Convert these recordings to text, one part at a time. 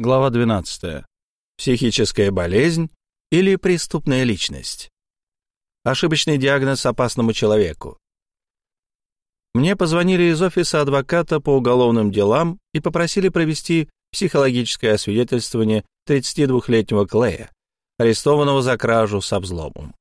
Глава 12. Психическая болезнь или преступная личность. Ошибочный диагноз опасному человеку. Мне позвонили из офиса адвоката по уголовным делам и попросили провести психологическое освидетельствование 32-летнего Клея, арестованного за кражу с обзломом.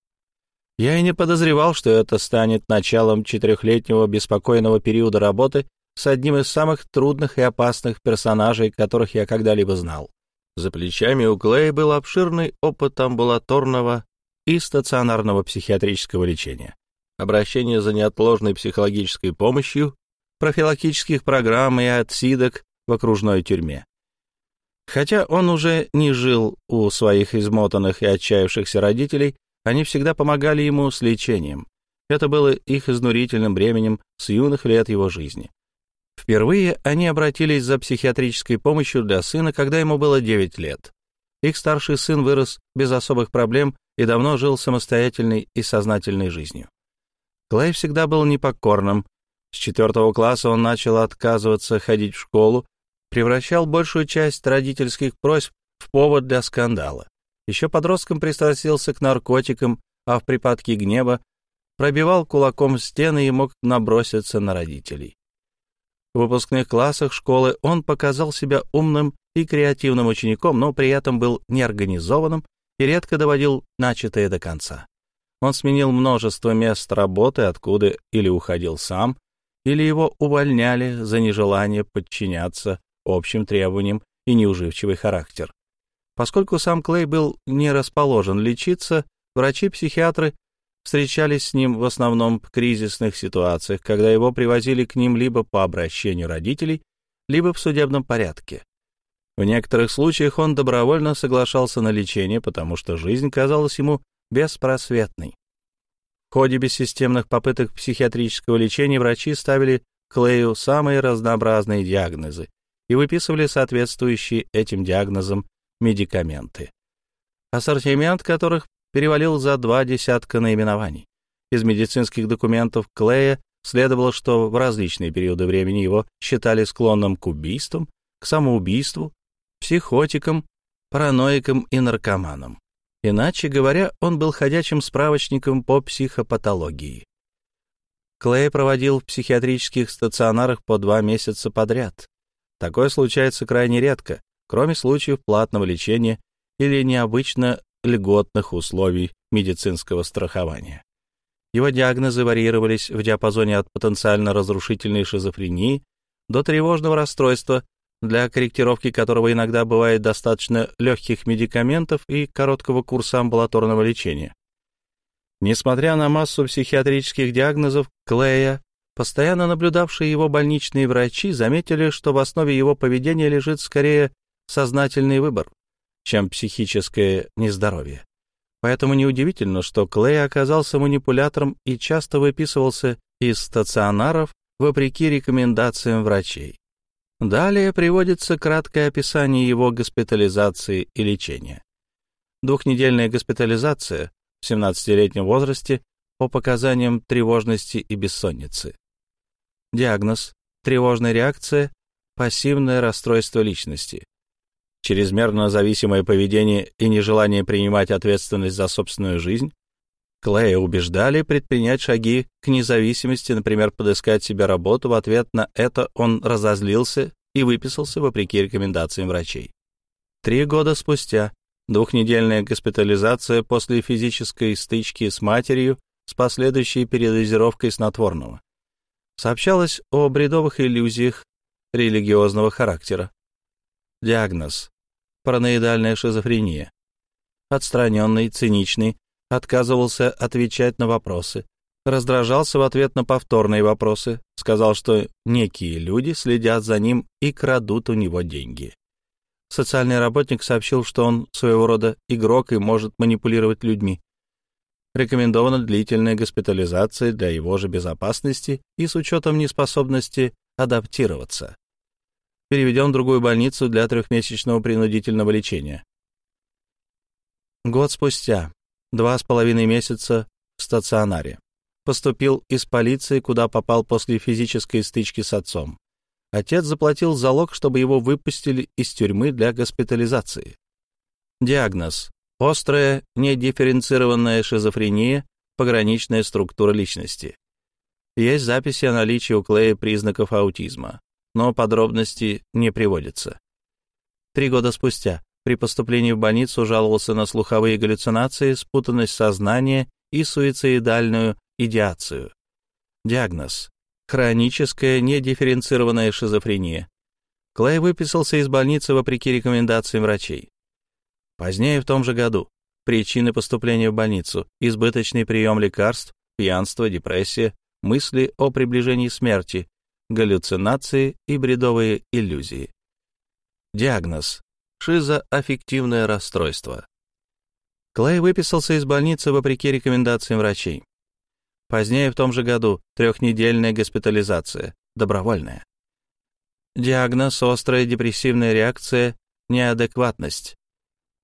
Я и не подозревал, что это станет началом четырехлетнего беспокойного периода работы с одним из самых трудных и опасных персонажей, которых я когда-либо знал. За плечами у Клея был обширный опыт амбулаторного и стационарного психиатрического лечения, обращение за неотложной психологической помощью, профилактических программ и отсидок в окружной тюрьме. Хотя он уже не жил у своих измотанных и отчаявшихся родителей, они всегда помогали ему с лечением. Это было их изнурительным бременем с юных лет его жизни. Впервые они обратились за психиатрической помощью для сына, когда ему было 9 лет. Их старший сын вырос без особых проблем и давно жил самостоятельной и сознательной жизнью. Клей всегда был непокорным. С четвертого класса он начал отказываться ходить в школу, превращал большую часть родительских просьб в повод для скандала. Еще подростком пристрастился к наркотикам, а в припадке гнева пробивал кулаком стены и мог наброситься на родителей. В выпускных классах школы он показал себя умным и креативным учеником, но при этом был неорганизованным и редко доводил начатое до конца. Он сменил множество мест работы, откуда или уходил сам, или его увольняли за нежелание подчиняться общим требованиям и неуживчивый характер. Поскольку сам Клей был не расположен лечиться, врачи-психиатры встречались с ним в основном в кризисных ситуациях, когда его привозили к ним либо по обращению родителей, либо в судебном порядке. В некоторых случаях он добровольно соглашался на лечение, потому что жизнь казалась ему беспросветной. В ходе бессистемных попыток психиатрического лечения врачи ставили Клею самые разнообразные диагнозы и выписывали соответствующие этим диагнозам медикаменты, ассортимент которых перевалил за два десятка наименований. Из медицинских документов Клея следовало, что в различные периоды времени его считали склонным к убийствам, к самоубийству, психотиком, параноиком и наркоманом. Иначе говоря, он был ходячим справочником по психопатологии. Клей проводил в психиатрических стационарах по два месяца подряд. Такое случается крайне редко, кроме случаев платного лечения или необычно льготных условий медицинского страхования. Его диагнозы варьировались в диапазоне от потенциально разрушительной шизофрении до тревожного расстройства, для корректировки которого иногда бывает достаточно легких медикаментов и короткого курса амбулаторного лечения. Несмотря на массу психиатрических диагнозов Клея, постоянно наблюдавшие его больничные врачи заметили, что в основе его поведения лежит скорее сознательный выбор, чем психическое нездоровье. Поэтому неудивительно, что Клей оказался манипулятором и часто выписывался из стационаров вопреки рекомендациям врачей. Далее приводится краткое описание его госпитализации и лечения. Двухнедельная госпитализация в 17-летнем возрасте по показаниям тревожности и бессонницы. Диагноз – тревожная реакция, пассивное расстройство личности, чрезмерно зависимое поведение и нежелание принимать ответственность за собственную жизнь, Клея убеждали предпринять шаги к независимости, например, подыскать себе работу. В ответ на это он разозлился и выписался вопреки рекомендациям врачей. Три года спустя двухнедельная госпитализация после физической стычки с матерью с последующей передозировкой снотворного. Сообщалось о бредовых иллюзиях религиозного характера. Диагноз параноидальная шизофрения. Отстраненный, циничный, отказывался отвечать на вопросы, раздражался в ответ на повторные вопросы, сказал, что некие люди следят за ним и крадут у него деньги. Социальный работник сообщил, что он своего рода игрок и может манипулировать людьми. Рекомендована длительная госпитализация для его же безопасности и с учетом неспособности адаптироваться переведен в другую больницу для трехмесячного принудительного лечения. Год спустя, два с половиной месяца в стационаре. Поступил из полиции, куда попал после физической стычки с отцом. Отец заплатил залог, чтобы его выпустили из тюрьмы для госпитализации. Диагноз. Острая, недифференцированная шизофрения, пограничная структура личности. Есть записи о наличии у Клея признаков аутизма, но подробности не приводятся. Три года спустя при поступлении в больницу жаловался на слуховые галлюцинации, спутанность сознания и суицидальную идеацию. Диагноз. Хроническая недифференцированная шизофрения. Клей выписался из больницы вопреки рекомендациям врачей. Позднее в том же году причины поступления в больницу – избыточный прием лекарств, пьянство, депрессия, мысли о приближении смерти, галлюцинации и бредовые иллюзии. Диагноз – шизоаффективное расстройство. Клей выписался из больницы вопреки рекомендациям врачей. Позднее в том же году трехнедельная госпитализация, добровольная. Диагноз – острая депрессивная реакция, неадекватность.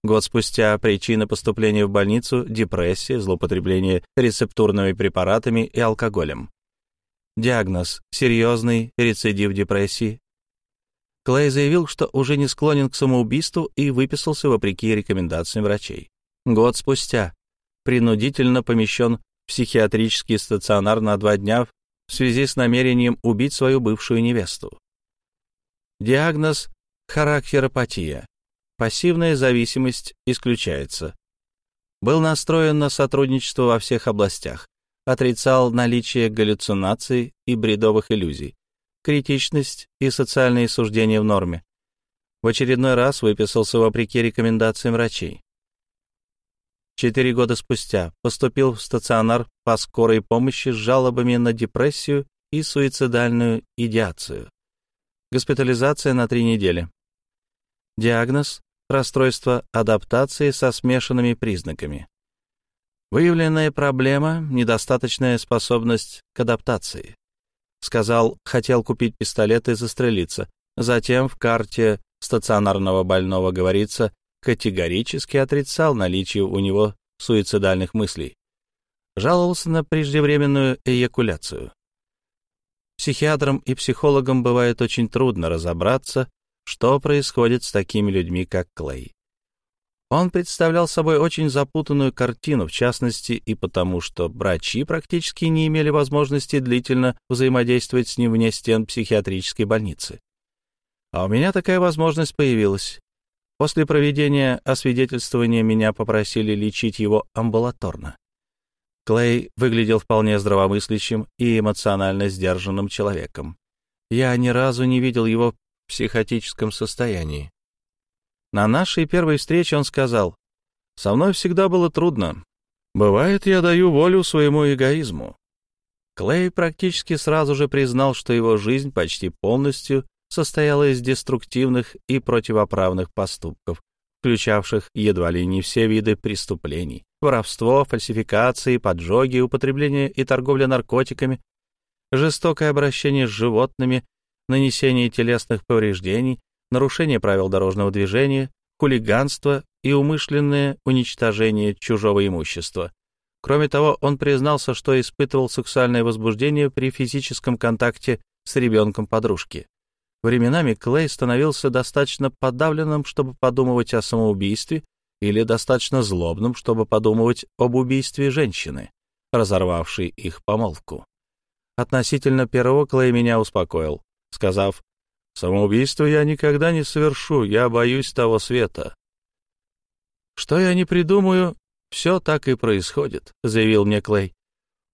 Год спустя причина поступления в больницу – депрессия, злоупотребление рецептурными препаратами и алкоголем. Диагноз – серьезный рецидив депрессии. Клей заявил, что уже не склонен к самоубийству и выписался вопреки рекомендациям врачей. Год спустя принудительно помещен в психиатрический стационар на два дня в связи с намерением убить свою бывшую невесту. Диагноз – характеропатия. Пассивная зависимость исключается. Был настроен на сотрудничество во всех областях, отрицал наличие галлюцинаций и бредовых иллюзий, критичность и социальные суждения в норме. В очередной раз выписался вопреки рекомендациям врачей. Четыре года спустя поступил в стационар по скорой помощи с жалобами на депрессию и суицидальную идеацию. Госпитализация на три недели. Диагноз – расстройство адаптации со смешанными признаками. Выявленная проблема – недостаточная способность к адаптации. Сказал, хотел купить пистолет и застрелиться. Затем в карте стационарного больного говорится, категорически отрицал наличие у него суицидальных мыслей. Жаловался на преждевременную эякуляцию. Психиатрам и психологам бывает очень трудно разобраться, что происходит с такими людьми, как Клей. Он представлял собой очень запутанную картину, в частности и потому, что врачи практически не имели возможности длительно взаимодействовать с ним вне стен психиатрической больницы. А у меня такая возможность появилась. После проведения освидетельствования меня попросили лечить его амбулаторно. Клей выглядел вполне здравомыслящим и эмоционально сдержанным человеком. Я ни разу не видел его в психотическом состоянии. На нашей первой встрече он сказал, «Со мной всегда было трудно. Бывает, я даю волю своему эгоизму». Клей практически сразу же признал, что его жизнь почти полностью состояла из деструктивных и противоправных поступков, включавших едва ли не все виды преступлений — воровство, фальсификации, поджоги, употребление и торговля наркотиками, жестокое обращение с животными, нанесение телесных повреждений, нарушение правил дорожного движения, хулиганство и умышленное уничтожение чужого имущества. Кроме того, он признался, что испытывал сексуальное возбуждение при физическом контакте с ребенком подружки. Временами Клей становился достаточно подавленным, чтобы подумывать о самоубийстве, или достаточно злобным, чтобы подумывать об убийстве женщины, разорвавшей их помолвку. Относительно первого Клей меня успокоил, сказав, Самоубийство я никогда не совершу, я боюсь того света. Что я не придумаю, все так и происходит, заявил мне Клей.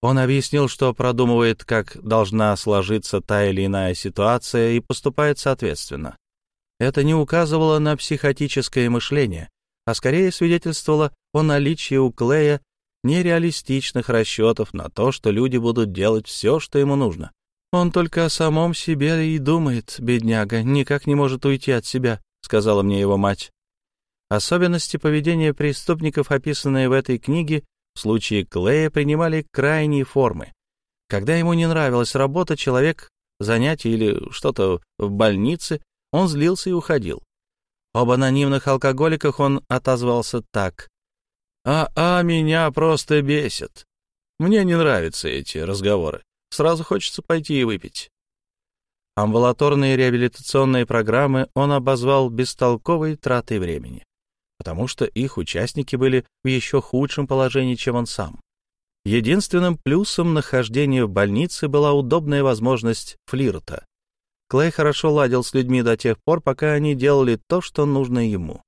Он объяснил, что продумывает, как должна сложиться та или иная ситуация и поступает соответственно. Это не указывало на психотическое мышление, а скорее свидетельствовало о наличии у Клея нереалистичных расчетов на то, что люди будут делать все, что ему нужно. «Он только о самом себе и думает, бедняга, никак не может уйти от себя», — сказала мне его мать. Особенности поведения преступников, описанные в этой книге, в случае Клея принимали крайние формы. Когда ему не нравилась работа, человек, занятие или что-то в больнице, он злился и уходил. Об анонимных алкоголиках он отозвался так. «А-а, меня просто бесит. Мне не нравятся эти разговоры. Сразу хочется пойти и выпить. Амбулаторные реабилитационные программы он обозвал бестолковой тратой времени, потому что их участники были в еще худшем положении, чем он сам. Единственным плюсом нахождения в больнице была удобная возможность флирта. Клей хорошо ладил с людьми до тех пор, пока они делали то, что нужно ему.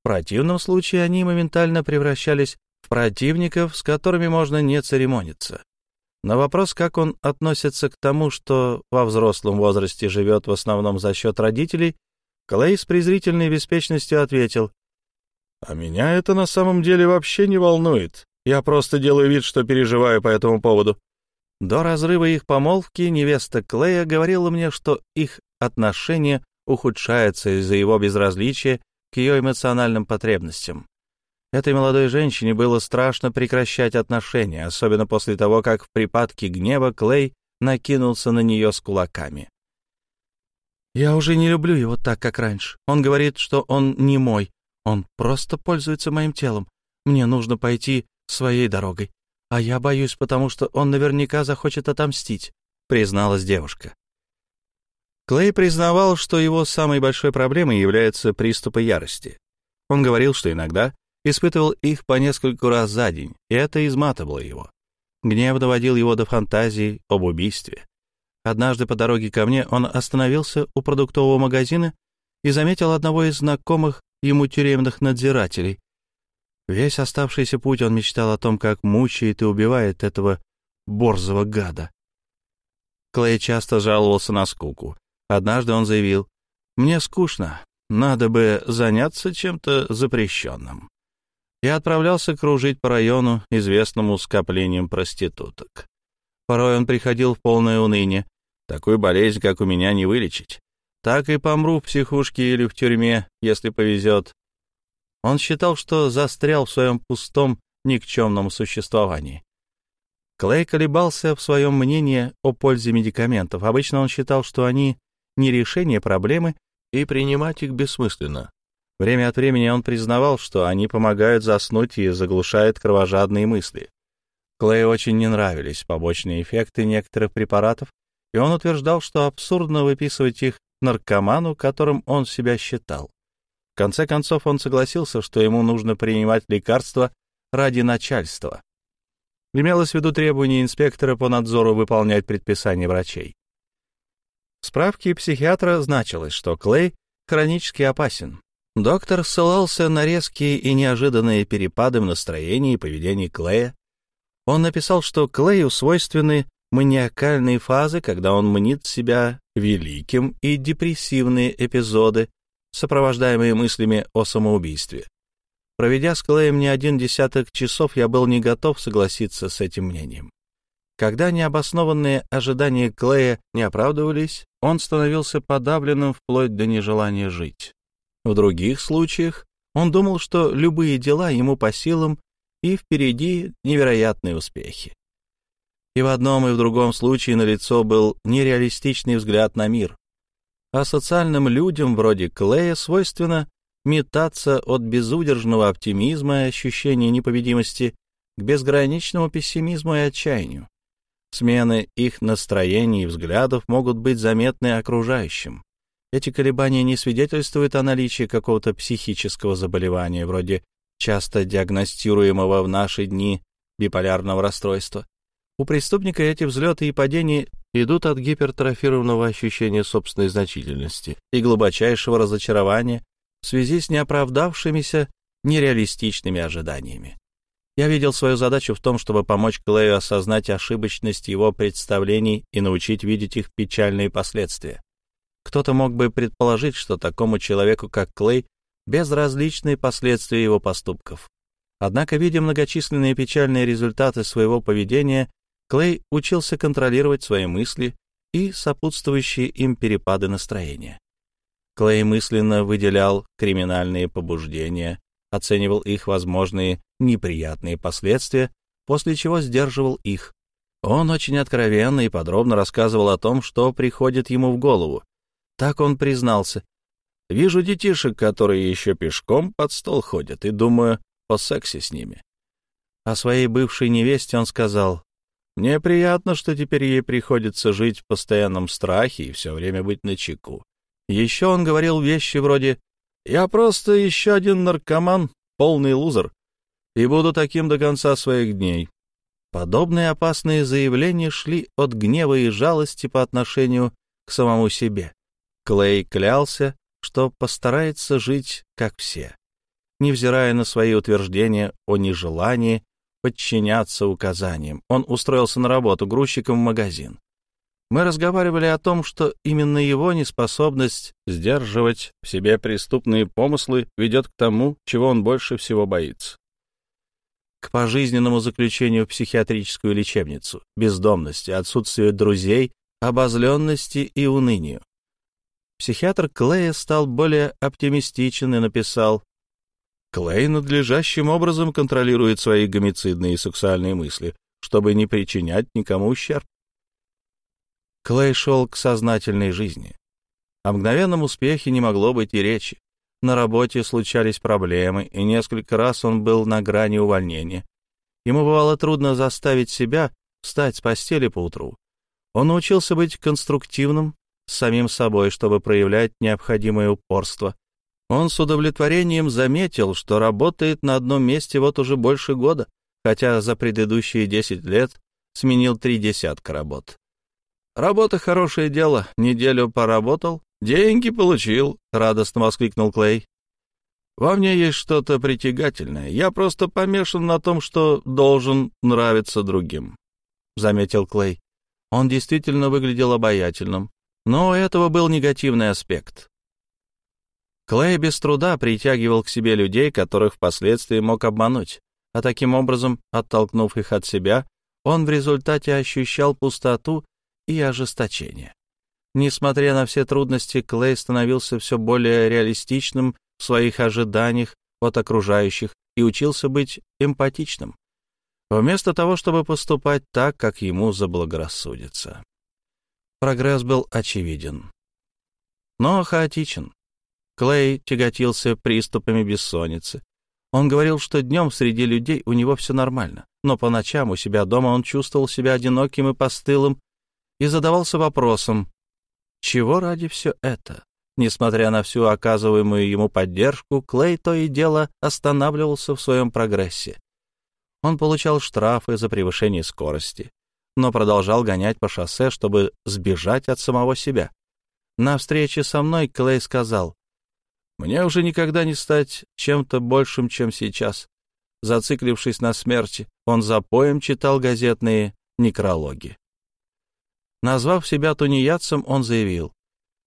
В противном случае они моментально превращались в противников, с которыми можно не церемониться. На вопрос, как он относится к тому, что во взрослом возрасте живет в основном за счет родителей, Клей с презрительной беспечностью ответил, «А меня это на самом деле вообще не волнует. Я просто делаю вид, что переживаю по этому поводу». До разрыва их помолвки невеста Клея говорила мне, что их отношения ухудшаются из-за его безразличия к ее эмоциональным потребностям. Этой молодой женщине было страшно прекращать отношения, особенно после того, как в припадке гнева Клей накинулся на нее с кулаками. «Я уже не люблю его так, как раньше. Он говорит, что он не мой. Он просто пользуется моим телом. Мне нужно пойти своей дорогой. А я боюсь, потому что он наверняка захочет отомстить», — призналась девушка. Клей признавал, что его самой большой проблемой являются приступы ярости. Он говорил, что иногда испытывал их по нескольку раз за день, и это изматывало его. Гнев доводил его до фантазии об убийстве. Однажды по дороге ко мне он остановился у продуктового магазина и заметил одного из знакомых ему тюремных надзирателей. Весь оставшийся путь он мечтал о том, как мучает и убивает этого борзого гада. Клей часто жаловался на скуку. Однажды он заявил, «Мне скучно, надо бы заняться чем-то запрещенным и отправлялся кружить по району, известному скоплением проституток. Порой он приходил в полное уныние. Такую болезнь, как у меня, не вылечить. Так и помру в психушке или в тюрьме, если повезет. Он считал, что застрял в своем пустом, никчемном существовании. Клей колебался в своем мнении о пользе медикаментов. Обычно он считал, что они не решение проблемы, и принимать их бессмысленно. Время от времени он признавал, что они помогают заснуть и заглушают кровожадные мысли. Клею очень не нравились побочные эффекты некоторых препаратов, и он утверждал, что абсурдно выписывать их наркоману, которым он себя считал. В конце концов он согласился, что ему нужно принимать лекарства ради начальства. Имелось в виду требование инспектора по надзору выполнять предписания врачей. В справке психиатра значилось, что Клей хронически опасен, Доктор ссылался на резкие и неожиданные перепады в настроении и поведении Клея. Он написал, что Клею свойственны маниакальные фазы, когда он мнит себя великим, и депрессивные эпизоды, сопровождаемые мыслями о самоубийстве. Проведя с Клеем не один десяток часов, я был не готов согласиться с этим мнением. Когда необоснованные ожидания Клея не оправдывались, он становился подавленным вплоть до нежелания жить. В других случаях он думал, что любые дела ему по силам и впереди невероятные успехи. И в одном и в другом случае на лицо был нереалистичный взгляд на мир. А социальным людям вроде Клея свойственно метаться от безудержного оптимизма и ощущения непобедимости к безграничному пессимизму и отчаянию. Смены их настроений и взглядов могут быть заметны окружающим. Эти колебания не свидетельствуют о наличии какого-то психического заболевания, вроде часто диагностируемого в наши дни биполярного расстройства. У преступника эти взлеты и падения идут от гипертрофированного ощущения собственной значительности и глубочайшего разочарования в связи с неоправдавшимися нереалистичными ожиданиями. Я видел свою задачу в том, чтобы помочь Клею осознать ошибочность его представлений и научить видеть их печальные последствия. Кто-то мог бы предположить, что такому человеку, как Клей, безразличны последствия его поступков. Однако, видя многочисленные печальные результаты своего поведения, Клей учился контролировать свои мысли и сопутствующие им перепады настроения. Клей мысленно выделял криминальные побуждения, оценивал их возможные неприятные последствия, после чего сдерживал их. Он очень откровенно и подробно рассказывал о том, что приходит ему в голову, так он признался. Вижу детишек, которые еще пешком под стол ходят, и думаю о сексе с ними. О своей бывшей невесте он сказал, Мне приятно, что теперь ей приходится жить в постоянном страхе и все время быть на чеку. Еще он говорил вещи вроде «Я просто еще один наркоман, полный лузер, и буду таким до конца своих дней». Подобные опасные заявления шли от гнева и жалости по отношению к самому себе. Клей клялся, что постарается жить как все, невзирая на свои утверждения о нежелании подчиняться указаниям. Он устроился на работу грузчиком в магазин. Мы разговаривали о том, что именно его неспособность сдерживать в себе преступные помыслы ведет к тому, чего он больше всего боится. К пожизненному заключению в психиатрическую лечебницу, бездомности, отсутствию друзей, обозленности и унынию. Психиатр Клея стал более оптимистичен и написал, «Клей надлежащим образом контролирует свои гомицидные и сексуальные мысли, чтобы не причинять никому ущерб. Клей шел к сознательной жизни. О мгновенном успехе не могло быть и речи. На работе случались проблемы, и несколько раз он был на грани увольнения. Ему бывало трудно заставить себя встать с постели поутру. Он научился быть конструктивным самим собой, чтобы проявлять необходимое упорство. Он с удовлетворением заметил, что работает на одном месте вот уже больше года, хотя за предыдущие десять лет сменил три десятка работ. Работа — хорошее дело. Неделю поработал, деньги получил, — радостно воскликнул Клей. Во мне есть что-то притягательное. Я просто помешан на том, что должен нравиться другим, — заметил Клей. Он действительно выглядел обаятельным, но у этого был негативный аспект. Клей без труда притягивал к себе людей, которых впоследствии мог обмануть, а таким образом, оттолкнув их от себя, он в результате ощущал пустоту и ожесточение. Несмотря на все трудности, Клей становился все более реалистичным в своих ожиданиях от окружающих и учился быть эмпатичным, вместо того, чтобы поступать так, как ему заблагорассудится. Прогресс был очевиден, но хаотичен. Клей тяготился приступами бессонницы. Он говорил, что днем среди людей у него все нормально, но по ночам у себя дома он чувствовал себя одиноким и постылым и задавался вопросом, чего ради все это? Несмотря на всю оказываемую ему поддержку, Клей то и дело останавливался в своем прогрессе. Он получал штрафы за превышение скорости, но продолжал гонять по шоссе, чтобы сбежать от самого себя. На встрече со мной Клей сказал, «Мне уже никогда не стать чем-то большим, чем сейчас». Зациклившись на смерти, он за поем читал газетные некрологи. Назвав себя тунеядцем, он заявил,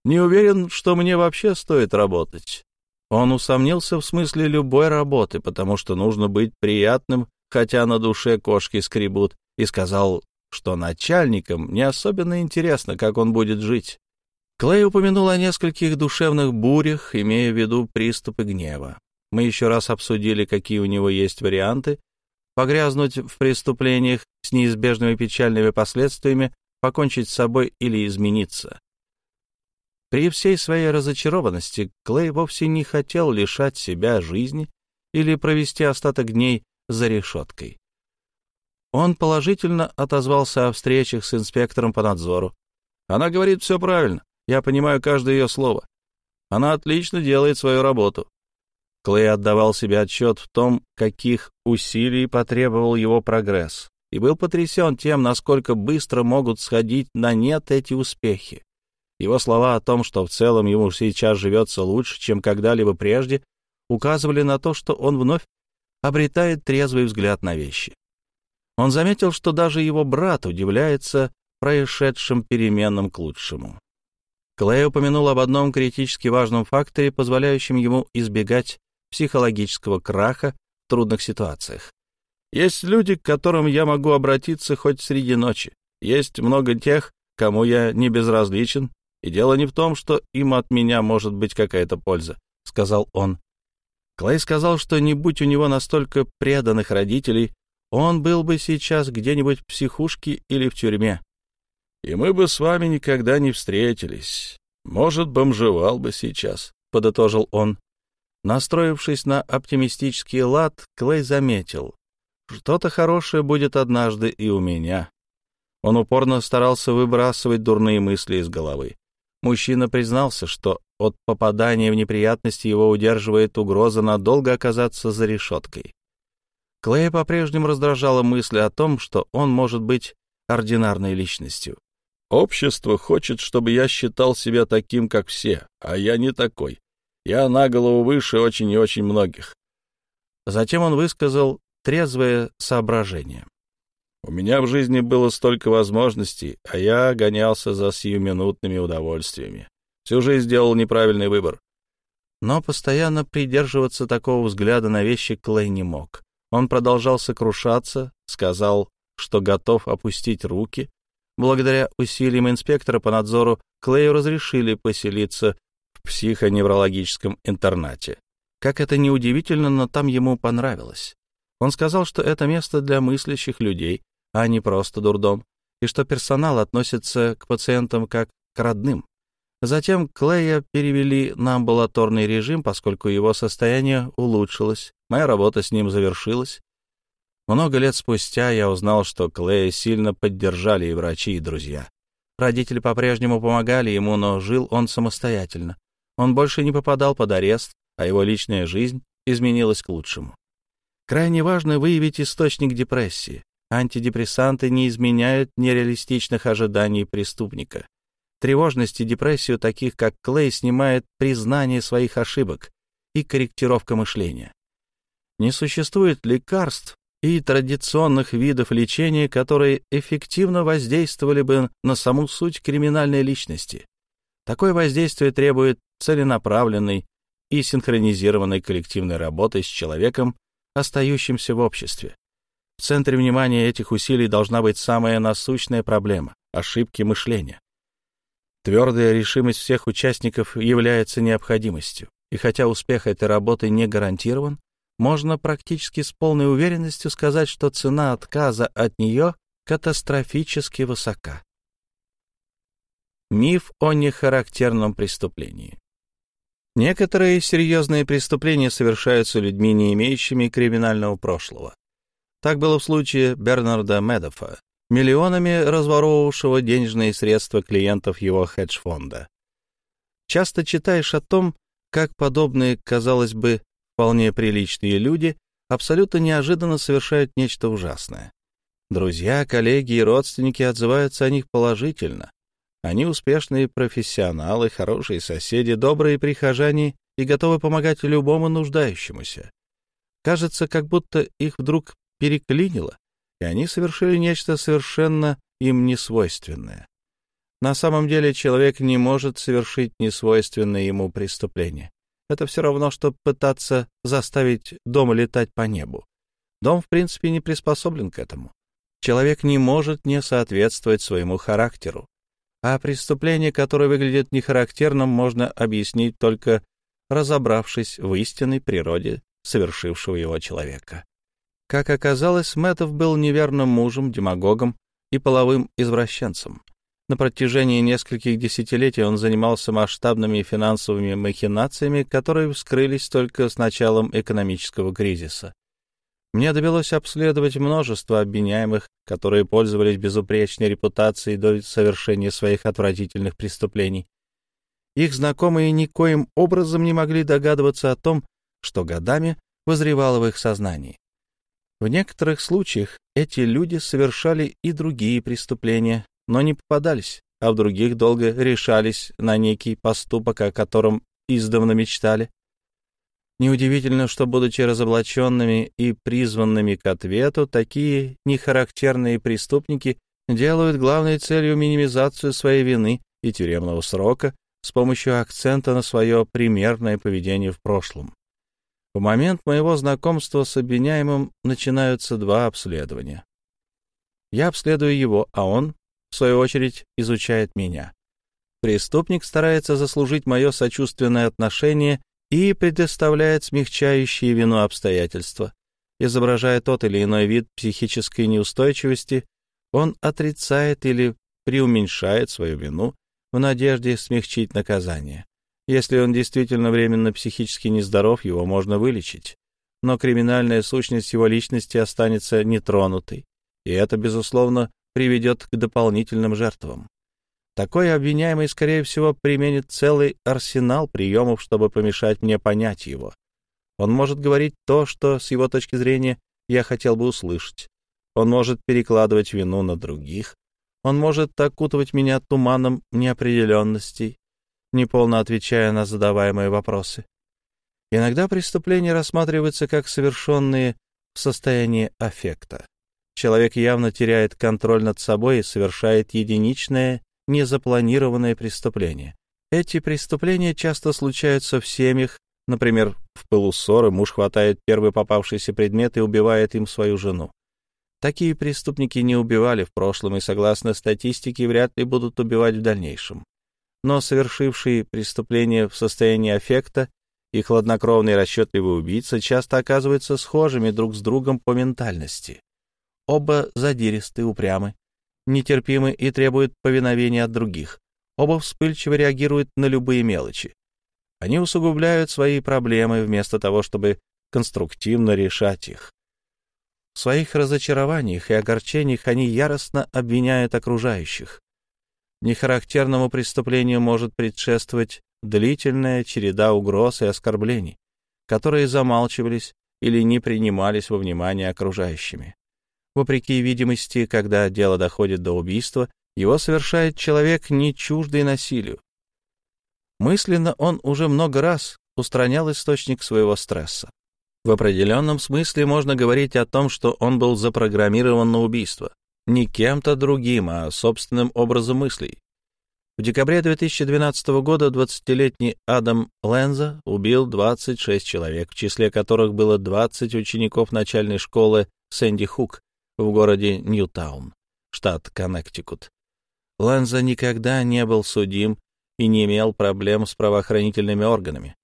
«Не уверен, что мне вообще стоит работать». Он усомнился в смысле любой работы, потому что нужно быть приятным, хотя на душе кошки скребут, и сказал, что начальникам не особенно интересно, как он будет жить. Клей упомянул о нескольких душевных бурях, имея в виду приступы гнева. Мы еще раз обсудили, какие у него есть варианты, погрязнуть в преступлениях с неизбежными печальными последствиями, покончить с собой или измениться. При всей своей разочарованности Клей вовсе не хотел лишать себя жизни или провести остаток дней за решеткой. Он положительно отозвался о встречах с инспектором по надзору. Она говорит все правильно, я понимаю каждое ее слово. Она отлично делает свою работу. Клей отдавал себе отчет в том, каких усилий потребовал его прогресс и был потрясен тем, насколько быстро могут сходить на нет эти успехи. Его слова о том, что в целом ему сейчас живется лучше, чем когда-либо прежде, указывали на то, что он вновь обретает трезвый взгляд на вещи. Он заметил, что даже его брат удивляется происшедшим переменам к лучшему. Клей упомянул об одном критически важном факторе, позволяющем ему избегать психологического краха в трудных ситуациях. Есть люди, к которым я могу обратиться хоть среди ночи. Есть много тех, кому я не безразличен, и дело не в том, что им от меня может быть какая-то польза», — сказал он. Клей сказал, что не будь у него настолько преданных родителей, он был бы сейчас где-нибудь в психушке или в тюрьме. И мы бы с вами никогда не встретились. Может, бомжевал бы сейчас, — подытожил он. Настроившись на оптимистический лад, Клей заметил. Что-то хорошее будет однажды и у меня. Он упорно старался выбрасывать дурные мысли из головы. Мужчина признался, что от попадания в неприятности его удерживает угроза надолго оказаться за решеткой. Клея по-прежнему раздражала мысль о том, что он может быть ординарной личностью. «Общество хочет, чтобы я считал себя таким, как все, а я не такой. Я на голову выше очень и очень многих». Затем он высказал трезвое соображение. У меня в жизни было столько возможностей, а я гонялся за сиюминутными удовольствиями. Всю жизнь сделал неправильный выбор. Но постоянно придерживаться такого взгляда на вещи Клей не мог. Он продолжал сокрушаться, сказал, что готов опустить руки. Благодаря усилиям инспектора по надзору Клею разрешили поселиться в психоневрологическом интернате. Как это ни удивительно, но там ему понравилось. Он сказал, что это место для мыслящих людей, а не просто дурдом, и что персонал относится к пациентам как к родным. Затем Клея перевели на амбулаторный режим, поскольку его состояние улучшилось, моя работа с ним завершилась. Много лет спустя я узнал, что Клея сильно поддержали и врачи, и друзья. Родители по-прежнему помогали ему, но жил он самостоятельно. Он больше не попадал под арест, а его личная жизнь изменилась к лучшему. Крайне важно выявить источник депрессии. Антидепрессанты не изменяют нереалистичных ожиданий преступника. Тревожность и депрессию таких, как Клей, снимает признание своих ошибок и корректировка мышления. Не существует лекарств и традиционных видов лечения, которые эффективно воздействовали бы на саму суть криминальной личности. Такое воздействие требует целенаправленной и синхронизированной коллективной работы с человеком, остающимся в обществе. В центре внимания этих усилий должна быть самая насущная проблема — ошибки мышления. Твердая решимость всех участников является необходимостью, и хотя успех этой работы не гарантирован, можно практически с полной уверенностью сказать, что цена отказа от нее катастрофически высока. Миф о нехарактерном преступлении. Некоторые серьезные преступления совершаются людьми, не имеющими криминального прошлого. Так было в случае Бернарда Медофа, миллионами разворовывавшего денежные средства клиентов его хедж-фонда. Часто читаешь о том, как подобные, казалось бы, вполне приличные люди абсолютно неожиданно совершают нечто ужасное. Друзья, коллеги и родственники отзываются о них положительно. Они успешные профессионалы, хорошие соседи, добрые прихожане и готовы помогать любому нуждающемуся. Кажется, как будто их вдруг переклинило, и они совершили нечто совершенно им несвойственное. На самом деле человек не может совершить несвойственное ему преступление. Это все равно, что пытаться заставить дом летать по небу. Дом, в принципе, не приспособлен к этому. Человек не может не соответствовать своему характеру. А преступление, которое выглядит нехарактерным, можно объяснить только разобравшись в истинной природе совершившего его человека. Как оказалось, Мэтов был неверным мужем, демагогом и половым извращенцем. На протяжении нескольких десятилетий он занимался масштабными финансовыми махинациями, которые вскрылись только с началом экономического кризиса. Мне довелось обследовать множество обвиняемых, которые пользовались безупречной репутацией до совершения своих отвратительных преступлений. Их знакомые никоим образом не могли догадываться о том, что годами возревало в их сознании. В некоторых случаях эти люди совершали и другие преступления, но не попадались, а в других долго решались на некий поступок, о котором издавна мечтали. Неудивительно, что, будучи разоблаченными и призванными к ответу, такие нехарактерные преступники делают главной целью минимизацию своей вины и тюремного срока с помощью акцента на свое примерное поведение в прошлом. В момент моего знакомства с обвиняемым начинаются два обследования. Я обследую его, а он, в свою очередь, изучает меня. Преступник старается заслужить мое сочувственное отношение и предоставляет смягчающие вину обстоятельства. Изображая тот или иной вид психической неустойчивости, он отрицает или преуменьшает свою вину в надежде смягчить наказание. Если он действительно временно психически нездоров, его можно вылечить. Но криминальная сущность его личности останется нетронутой. И это, безусловно, приведет к дополнительным жертвам. Такой обвиняемый, скорее всего, применит целый арсенал приемов, чтобы помешать мне понять его. Он может говорить то, что, с его точки зрения, я хотел бы услышать. Он может перекладывать вину на других. Он может окутывать меня туманом неопределенностей, неполно отвечая на задаваемые вопросы. Иногда преступления рассматриваются как совершенные в состоянии аффекта. Человек явно теряет контроль над собой и совершает единичное, незапланированное преступление. Эти преступления часто случаются в семьях, например, в пылу ссоры муж хватает первый попавшийся предмет и убивает им свою жену. Такие преступники не убивали в прошлом и, согласно статистике, вряд ли будут убивать в дальнейшем. Но совершившие преступления в состоянии аффекта и хладнокровный расчетливый убийца часто оказываются схожими друг с другом по ментальности. Оба задиристы, упрямы, нетерпимы и требуют повиновения от других. Оба вспыльчиво реагируют на любые мелочи. Они усугубляют свои проблемы вместо того, чтобы конструктивно решать их. В своих разочарованиях и огорчениях они яростно обвиняют окружающих. Нехарактерному преступлению может предшествовать длительная череда угроз и оскорблений, которые замалчивались или не принимались во внимание окружающими. Вопреки видимости, когда дело доходит до убийства, его совершает человек не чуждый насилию. Мысленно он уже много раз устранял источник своего стресса. В определенном смысле можно говорить о том, что он был запрограммирован на убийство. Не кем-то другим, а собственным образом мыслей. В декабре 2012 года 20-летний Адам Ленза убил 26 человек, в числе которых было 20 учеников начальной школы Сэнди Хук в городе Ньютаун, штат Коннектикут. Ленза никогда не был судим и не имел проблем с правоохранительными органами.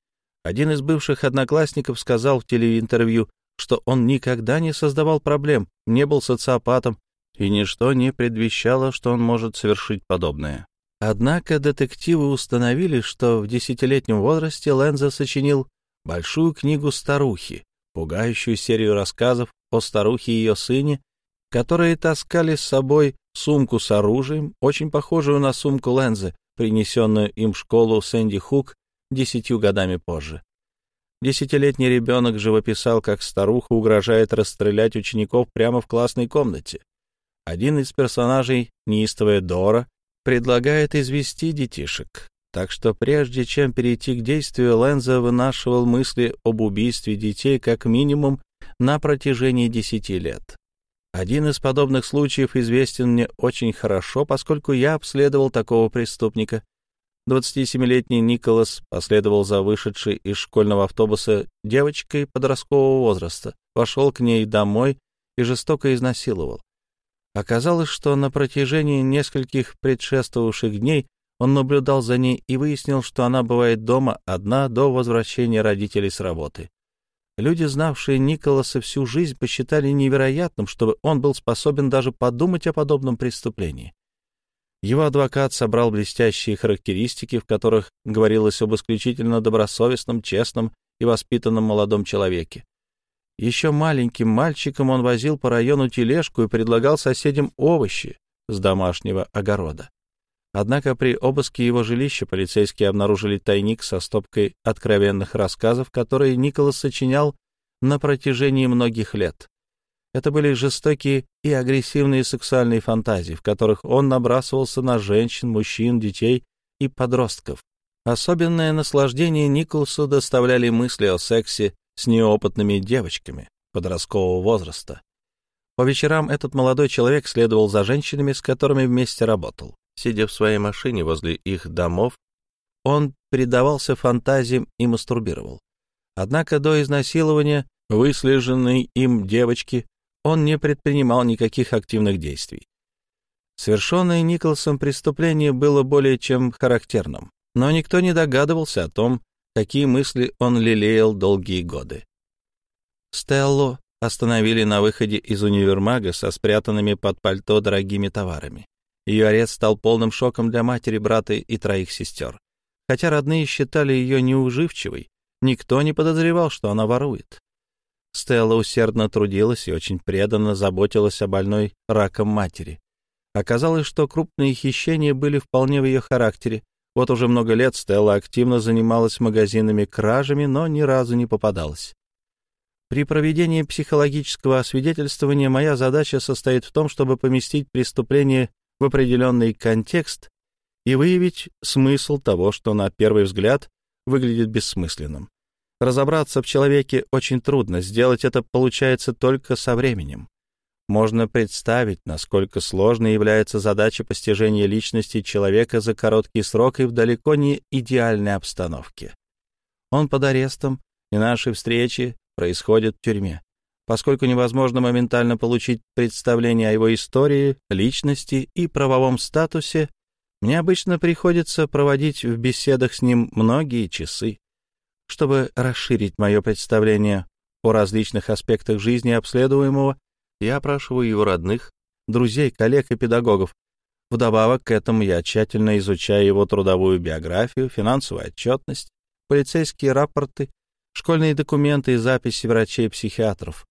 Один из бывших одноклассников сказал в телеинтервью, что он никогда не создавал проблем, не был социопатом, и ничто не предвещало, что он может совершить подобное. Однако детективы установили, что в десятилетнем возрасте Ленза сочинил большую книгу «Старухи», пугающую серию рассказов о старухе и ее сыне, которые таскали с собой сумку с оружием, очень похожую на сумку Лензы, принесенную им в школу Сэнди Хук десятью годами позже. Десятилетний ребенок живописал, как старуха угрожает расстрелять учеников прямо в классной комнате. Один из персонажей, неистовая Дора, предлагает извести детишек. Так что прежде чем перейти к действию, Ленза вынашивал мысли об убийстве детей как минимум на протяжении десяти лет. Один из подобных случаев известен мне очень хорошо, поскольку я обследовал такого преступника. 27-летний Николас последовал за вышедшей из школьного автобуса девочкой подросткового возраста, вошел к ней домой и жестоко изнасиловал. Оказалось, что на протяжении нескольких предшествовавших дней он наблюдал за ней и выяснил, что она бывает дома одна до возвращения родителей с работы. Люди, знавшие Николаса всю жизнь, посчитали невероятным, чтобы он был способен даже подумать о подобном преступлении. Его адвокат собрал блестящие характеристики, в которых говорилось об исключительно добросовестном, честном и воспитанном молодом человеке. Еще маленьким мальчиком он возил по району тележку и предлагал соседям овощи с домашнего огорода. Однако при обыске его жилища полицейские обнаружили тайник со стопкой откровенных рассказов, которые Николас сочинял на протяжении многих лет. Это были жестокие и агрессивные сексуальные фантазии, в которых он набрасывался на женщин, мужчин, детей и подростков. Особенное наслаждение Николасу доставляли мысли о сексе с неопытными девочками подросткового возраста. По вечерам этот молодой человек следовал за женщинами, с которыми вместе работал. Сидя в своей машине возле их домов, он предавался фантазиям и мастурбировал. Однако до изнасилования выслеженной им девочки он не предпринимал никаких активных действий. Совершенное Николсом преступление было более чем характерным, но никто не догадывался о том, Такие мысли он лелеял долгие годы. Стеллу остановили на выходе из универмага со спрятанными под пальто дорогими товарами. Ее арест стал полным шоком для матери, брата и троих сестер. Хотя родные считали ее неуживчивой, никто не подозревал, что она ворует. Стелла усердно трудилась и очень преданно заботилась о больной раком матери. Оказалось, что крупные хищения были вполне в ее характере. Вот уже много лет Стелла активно занималась магазинами кражами, но ни разу не попадалась. При проведении психологического освидетельствования моя задача состоит в том, чтобы поместить преступление в определенный контекст и выявить смысл того, что на первый взгляд выглядит бессмысленным. Разобраться в человеке очень трудно, сделать это получается только со временем. Можно представить, насколько сложной является задача постижения личности человека за короткий срок и в далеко не идеальной обстановке. Он под арестом, и наши встречи происходят в тюрьме. Поскольку невозможно моментально получить представление о его истории, личности и правовом статусе, мне обычно приходится проводить в беседах с ним многие часы. Чтобы расширить мое представление о различных аспектах жизни обследуемого, я опрашиваю его родных, друзей, коллег и педагогов. Вдобавок к этому я тщательно изучаю его трудовую биографию, финансовую отчетность, полицейские рапорты, школьные документы и записи врачей-психиатров.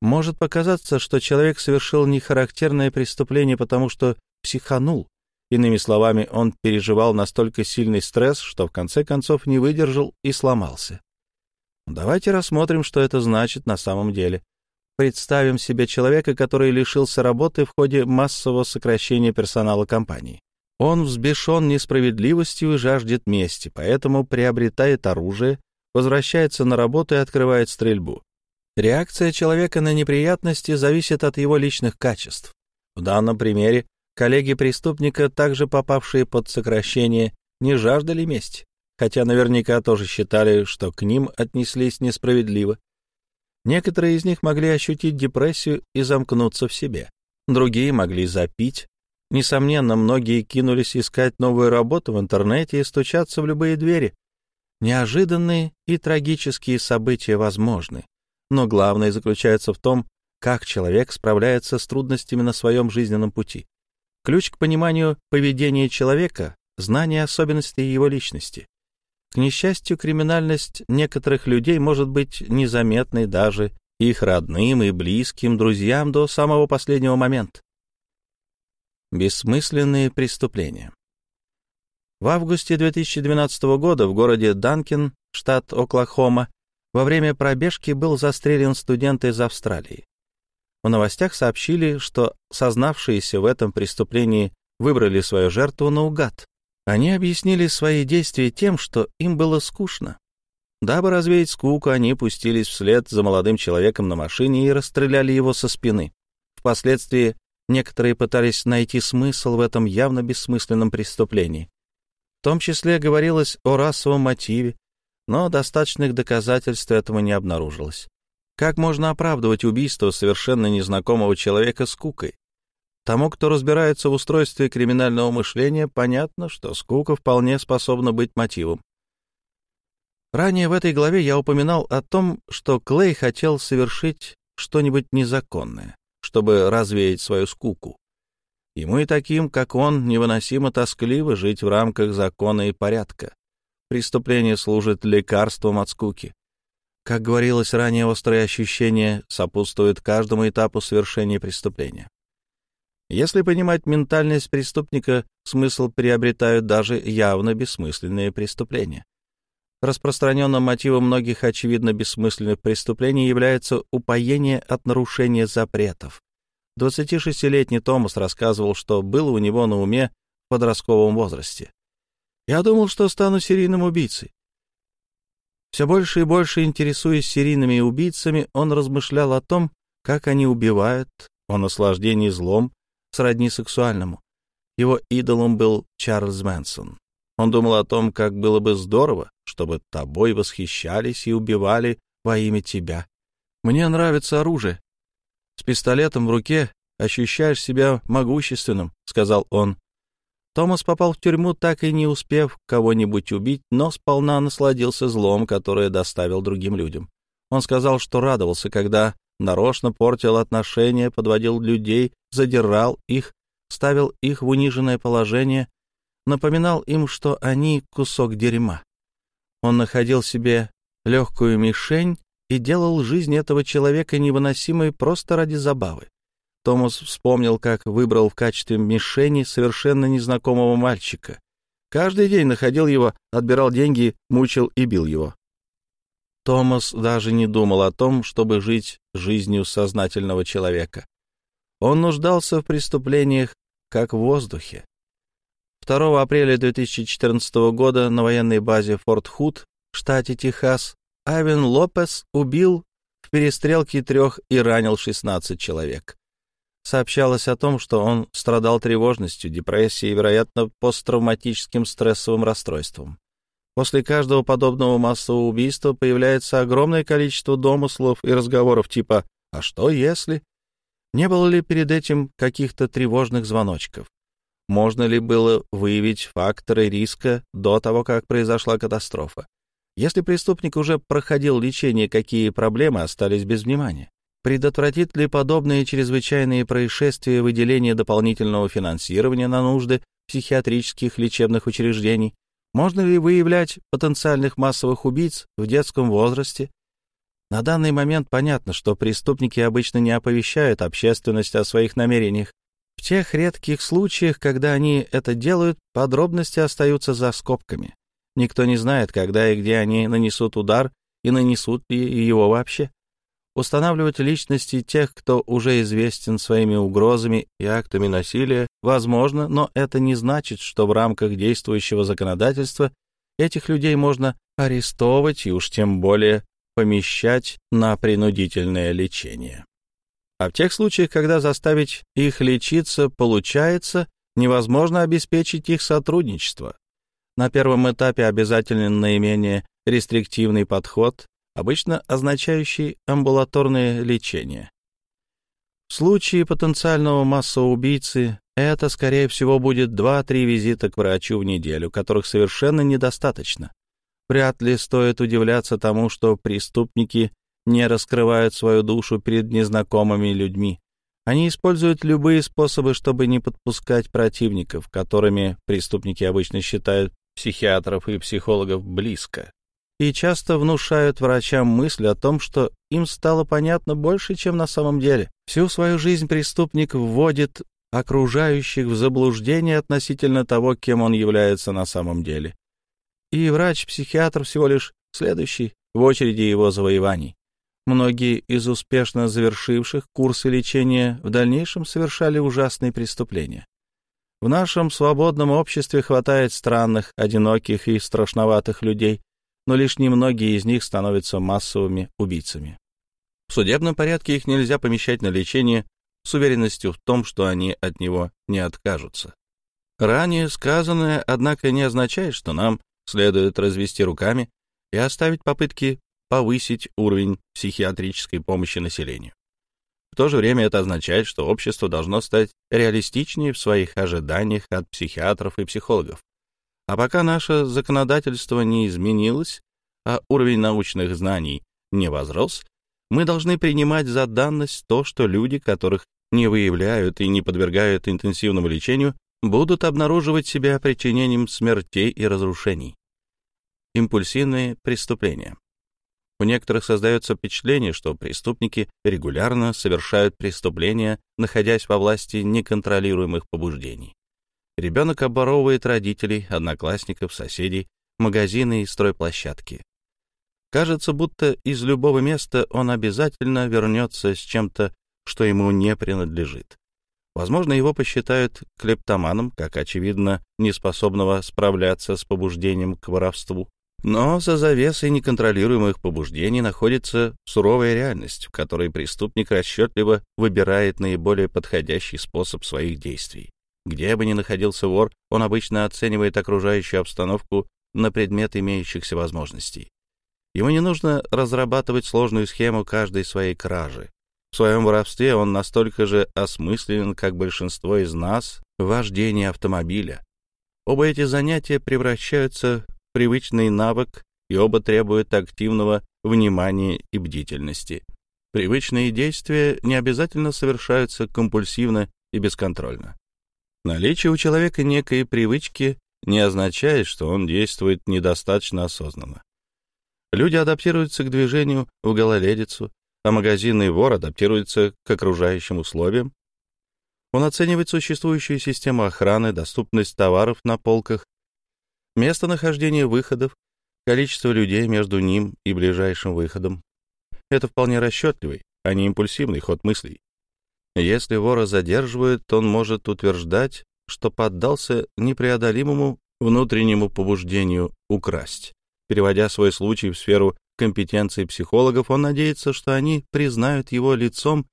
Может показаться, что человек совершил нехарактерное преступление, потому что психанул, Иными словами, он переживал настолько сильный стресс, что в конце концов не выдержал и сломался. Давайте рассмотрим, что это значит на самом деле. Представим себе человека, который лишился работы в ходе массового сокращения персонала компании. Он взбешен несправедливостью и жаждет мести, поэтому приобретает оружие, возвращается на работу и открывает стрельбу. Реакция человека на неприятности зависит от его личных качеств. В данном примере Коллеги преступника, также попавшие под сокращение, не жаждали мести, хотя наверняка тоже считали, что к ним отнеслись несправедливо. Некоторые из них могли ощутить депрессию и замкнуться в себе. Другие могли запить. Несомненно, многие кинулись искать новую работу в интернете и стучаться в любые двери. Неожиданные и трагические события возможны. Но главное заключается в том, как человек справляется с трудностями на своем жизненном пути. Ключ к пониманию поведения человека — знание особенностей его личности. К несчастью, криминальность некоторых людей может быть незаметной даже их родным и близким друзьям до самого последнего момента. Бессмысленные преступления. В августе 2012 года в городе Данкин, штат Оклахома, во время пробежки был застрелен студент из Австралии. В новостях сообщили, что сознавшиеся в этом преступлении выбрали свою жертву наугад. Они объяснили свои действия тем, что им было скучно. Дабы развеять скуку, они пустились вслед за молодым человеком на машине и расстреляли его со спины. Впоследствии некоторые пытались найти смысл в этом явно бессмысленном преступлении. В том числе говорилось о расовом мотиве, но достаточных доказательств этому не обнаружилось. Как можно оправдывать убийство совершенно незнакомого человека скукой? Тому, кто разбирается в устройстве криминального мышления, понятно, что скука вполне способна быть мотивом. Ранее в этой главе я упоминал о том, что Клей хотел совершить что-нибудь незаконное, чтобы развеять свою скуку. Ему и таким, как он, невыносимо тоскливо жить в рамках закона и порядка. Преступление служит лекарством от скуки. Как говорилось ранее, острые ощущения сопутствуют каждому этапу совершения преступления. Если понимать ментальность преступника, смысл приобретают даже явно бессмысленные преступления. Распространенным мотивом многих очевидно бессмысленных преступлений является упоение от нарушения запретов. 26-летний Томас рассказывал, что было у него на уме в подростковом возрасте. «Я думал, что стану серийным убийцей. Все больше и больше интересуясь серийными убийцами, он размышлял о том, как они убивают, о наслаждении злом, сродни сексуальному. Его идолом был Чарльз Мэнсон. Он думал о том, как было бы здорово, чтобы тобой восхищались и убивали во имя тебя. Мне нравится оружие. С пистолетом в руке ощущаешь себя могущественным, — сказал он. Томас попал в тюрьму, так и не успев кого-нибудь убить, но сполна насладился злом, которое доставил другим людям. Он сказал, что радовался, когда нарочно портил отношения, подводил людей, задирал их, ставил их в униженное положение, напоминал им, что они кусок дерьма. Он находил себе легкую мишень и делал жизнь этого человека невыносимой просто ради забавы. Томас вспомнил, как выбрал в качестве мишени совершенно незнакомого мальчика. Каждый день находил его, отбирал деньги, мучил и бил его. Томас даже не думал о том, чтобы жить жизнью сознательного человека. Он нуждался в преступлениях, как в воздухе. 2 апреля 2014 года на военной базе Форт Худ, штате Техас, Авен Лопес убил в перестрелке трех и ранил 16 человек. Сообщалось о том, что он страдал тревожностью, депрессией и, вероятно, посттравматическим стрессовым расстройством. После каждого подобного массового убийства появляется огромное количество домыслов и разговоров типа «А что если?». Не было ли перед этим каких-то тревожных звоночков? Можно ли было выявить факторы риска до того, как произошла катастрофа? Если преступник уже проходил лечение, какие проблемы остались без внимания? Предотвратит ли подобные чрезвычайные происшествия выделение дополнительного финансирования на нужды психиатрических лечебных учреждений? Можно ли выявлять потенциальных массовых убийц в детском возрасте? На данный момент понятно, что преступники обычно не оповещают общественность о своих намерениях. В тех редких случаях, когда они это делают, подробности остаются за скобками. Никто не знает, когда и где они нанесут удар и нанесут ли его вообще. Устанавливать личности тех, кто уже известен своими угрозами и актами насилия, возможно, но это не значит, что в рамках действующего законодательства этих людей можно арестовывать и уж тем более помещать на принудительное лечение. А в тех случаях, когда заставить их лечиться получается, невозможно обеспечить их сотрудничество. На первом этапе обязателен наименее рестриктивный подход, обычно означающий амбулаторное лечение. В случае потенциального массового убийцы это, скорее всего, будет 2-3 визита к врачу в неделю, которых совершенно недостаточно. Вряд ли стоит удивляться тому, что преступники не раскрывают свою душу перед незнакомыми людьми. Они используют любые способы, чтобы не подпускать противников, которыми преступники обычно считают психиатров и психологов близко и часто внушают врачам мысль о том, что им стало понятно больше, чем на самом деле. Всю свою жизнь преступник вводит окружающих в заблуждение относительно того, кем он является на самом деле. И врач-психиатр всего лишь следующий в очереди его завоеваний. Многие из успешно завершивших курсы лечения в дальнейшем совершали ужасные преступления. В нашем свободном обществе хватает странных, одиноких и страшноватых людей, но лишь немногие из них становятся массовыми убийцами. В судебном порядке их нельзя помещать на лечение с уверенностью в том, что они от него не откажутся. Ранее сказанное, однако, не означает, что нам следует развести руками и оставить попытки повысить уровень психиатрической помощи населению. В то же время это означает, что общество должно стать реалистичнее в своих ожиданиях от психиатров и психологов. А пока наше законодательство не изменилось, а уровень научных знаний не возрос, мы должны принимать за данность то, что люди, которых не выявляют и не подвергают интенсивному лечению, будут обнаруживать себя причинением смертей и разрушений. Импульсивные преступления. У некоторых создается впечатление, что преступники регулярно совершают преступления, находясь во власти неконтролируемых побуждений. Ребенок оборовывает родителей, одноклассников, соседей, магазины и стройплощадки. Кажется, будто из любого места он обязательно вернется с чем-то, что ему не принадлежит. Возможно, его посчитают клептоманом, как, очевидно, неспособного справляться с побуждением к воровству. Но за завесой неконтролируемых побуждений находится суровая реальность, в которой преступник расчетливо выбирает наиболее подходящий способ своих действий. Где бы ни находился вор, он обычно оценивает окружающую обстановку на предмет имеющихся возможностей. Ему не нужно разрабатывать сложную схему каждой своей кражи. В своем воровстве он настолько же осмысленен, как большинство из нас в вождении автомобиля. Оба эти занятия превращаются в привычный навык, и оба требуют активного внимания и бдительности. Привычные действия не обязательно совершаются компульсивно и бесконтрольно. Наличие у человека некой привычки не означает, что он действует недостаточно осознанно. Люди адаптируются к движению в гололедицу, а магазинный вор адаптируется к окружающим условиям, Он оценивает существующую систему охраны, доступность товаров на полках, местонахождение выходов, количество людей между ним и ближайшим выходом. Это вполне расчетливый, а не импульсивный ход мыслей. Если вора задерживают, он может утверждать, что поддался непреодолимому внутреннему побуждению украсть. Переводя свой случай в сферу компетенции психологов, он надеется, что они признают его лицом,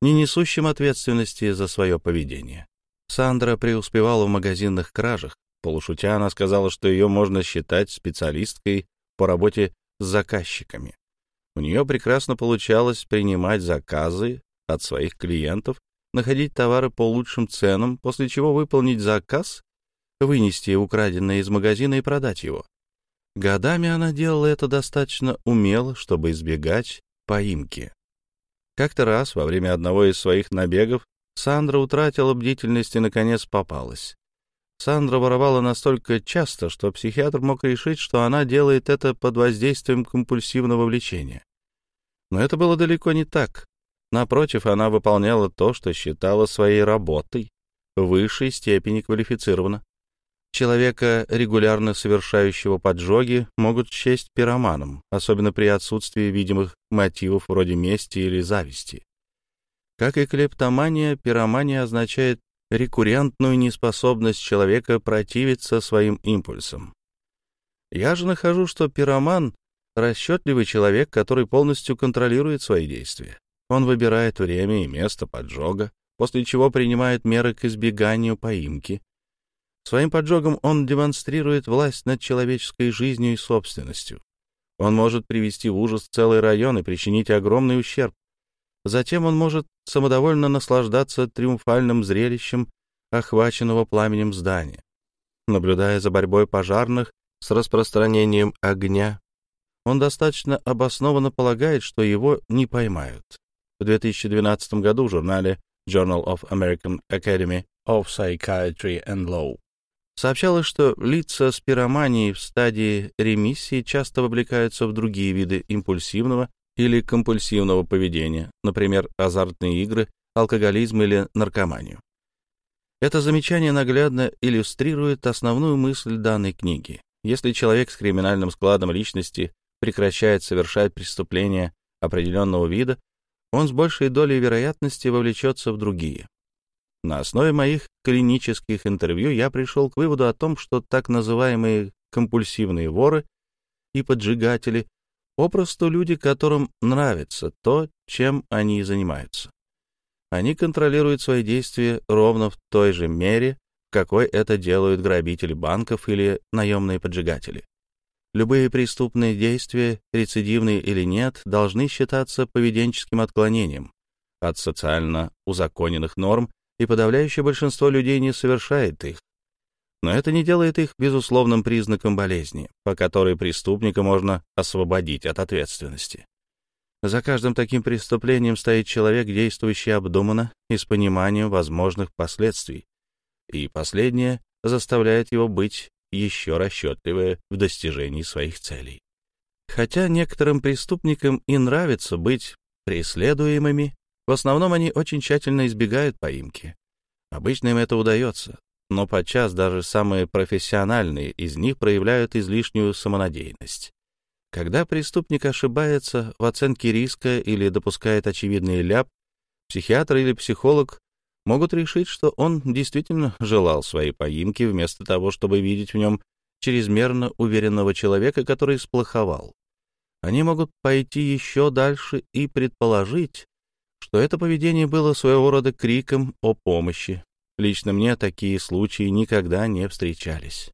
не несущим ответственности за свое поведение. Сандра преуспевала в магазинных кражах. Полушутя она сказала, что ее можно считать специалисткой по работе с заказчиками. У нее прекрасно получалось принимать заказы от своих клиентов, находить товары по лучшим ценам, после чего выполнить заказ, вынести украденное из магазина и продать его. Годами она делала это достаточно умело, чтобы избегать поимки. Как-то раз, во время одного из своих набегов, Сандра утратила бдительность и, наконец, попалась. Сандра воровала настолько часто, что психиатр мог решить, что она делает это под воздействием компульсивного влечения. Но это было далеко не так. Напротив, она выполняла то, что считала своей работой, в высшей степени квалифицирована. Человека, регулярно совершающего поджоги, могут счесть пироманом, особенно при отсутствии видимых мотивов вроде мести или зависти. Как и клептомания, пиромания означает рекуррентную неспособность человека противиться своим импульсам. Я же нахожу, что пироман — расчетливый человек, который полностью контролирует свои действия. Он выбирает время и место поджога, после чего принимает меры к избеганию поимки, Своим поджогом он демонстрирует власть над человеческой жизнью и собственностью. Он может привести в ужас целый район и причинить огромный ущерб. Затем он может самодовольно наслаждаться триумфальным зрелищем охваченного пламенем здания. Наблюдая за борьбой пожарных с распространением огня, он достаточно обоснованно полагает, что его не поймают. В 2012 году в журнале Journal of American Academy of Psychiatry and Law Сообщалось, что лица с пироманией в стадии ремиссии часто вовлекаются в другие виды импульсивного или компульсивного поведения, например, азартные игры, алкоголизм или наркоманию. Это замечание наглядно иллюстрирует основную мысль данной книги. Если человек с криминальным складом личности прекращает совершать преступления определенного вида, он с большей долей вероятности вовлечется в другие. На основе моих клинических интервью я пришел к выводу о том, что так называемые компульсивные воры и поджигатели попросту люди, которым нравится то, чем они занимаются. Они контролируют свои действия ровно в той же мере, какой это делают грабители банков или наемные поджигатели. Любые преступные действия, рецидивные или нет, должны считаться поведенческим отклонением от социально узаконенных норм и подавляющее большинство людей не совершает их. Но это не делает их безусловным признаком болезни, по которой преступника можно освободить от ответственности. За каждым таким преступлением стоит человек, действующий обдуманно и с пониманием возможных последствий, и последнее заставляет его быть еще расчетливее в достижении своих целей. Хотя некоторым преступникам и нравится быть преследуемыми, в основном они очень тщательно избегают поимки. Обычно им это удается, но подчас даже самые профессиональные из них проявляют излишнюю самонадеянность. Когда преступник ошибается в оценке риска или допускает очевидный ляп, психиатр или психолог могут решить, что он действительно желал своей поимки вместо того, чтобы видеть в нем чрезмерно уверенного человека, который сплоховал. Они могут пойти еще дальше и предположить, что это поведение было своего рода криком о помощи. Лично мне такие случаи никогда не встречались.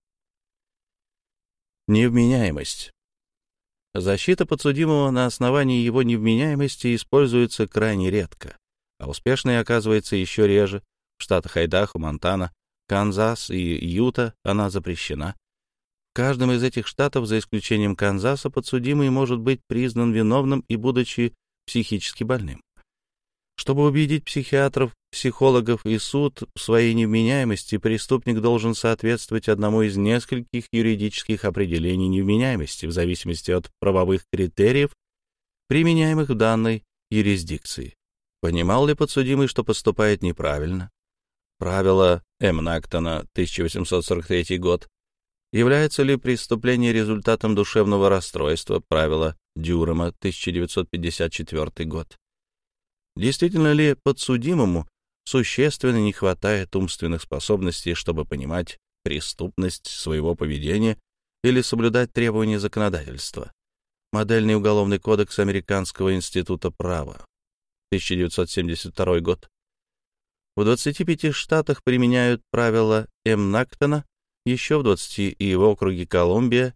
Невменяемость. Защита подсудимого на основании его невменяемости используется крайне редко, а успешной оказывается еще реже. В штатах Айдахо, Монтана, Канзас и Юта она запрещена. В каждом из этих штатов, за исключением Канзаса, подсудимый может быть признан виновным и будучи психически больным. Чтобы убедить психиатров, психологов и суд в своей невменяемости, преступник должен соответствовать одному из нескольких юридических определений невменяемости в зависимости от правовых критериев, применяемых в данной юрисдикции. Понимал ли подсудимый, что поступает неправильно? правило Эмнактона, 1843 год, является ли преступление результатом душевного расстройства, правило Дюрема, 1954 год. Действительно ли подсудимому существенно не хватает умственных способностей, чтобы понимать преступность своего поведения или соблюдать требования законодательства? Модельный уголовный кодекс Американского института права, 1972 год. В 25 штатах применяют правила М. Нактона, еще в 20 и в округе Колумбия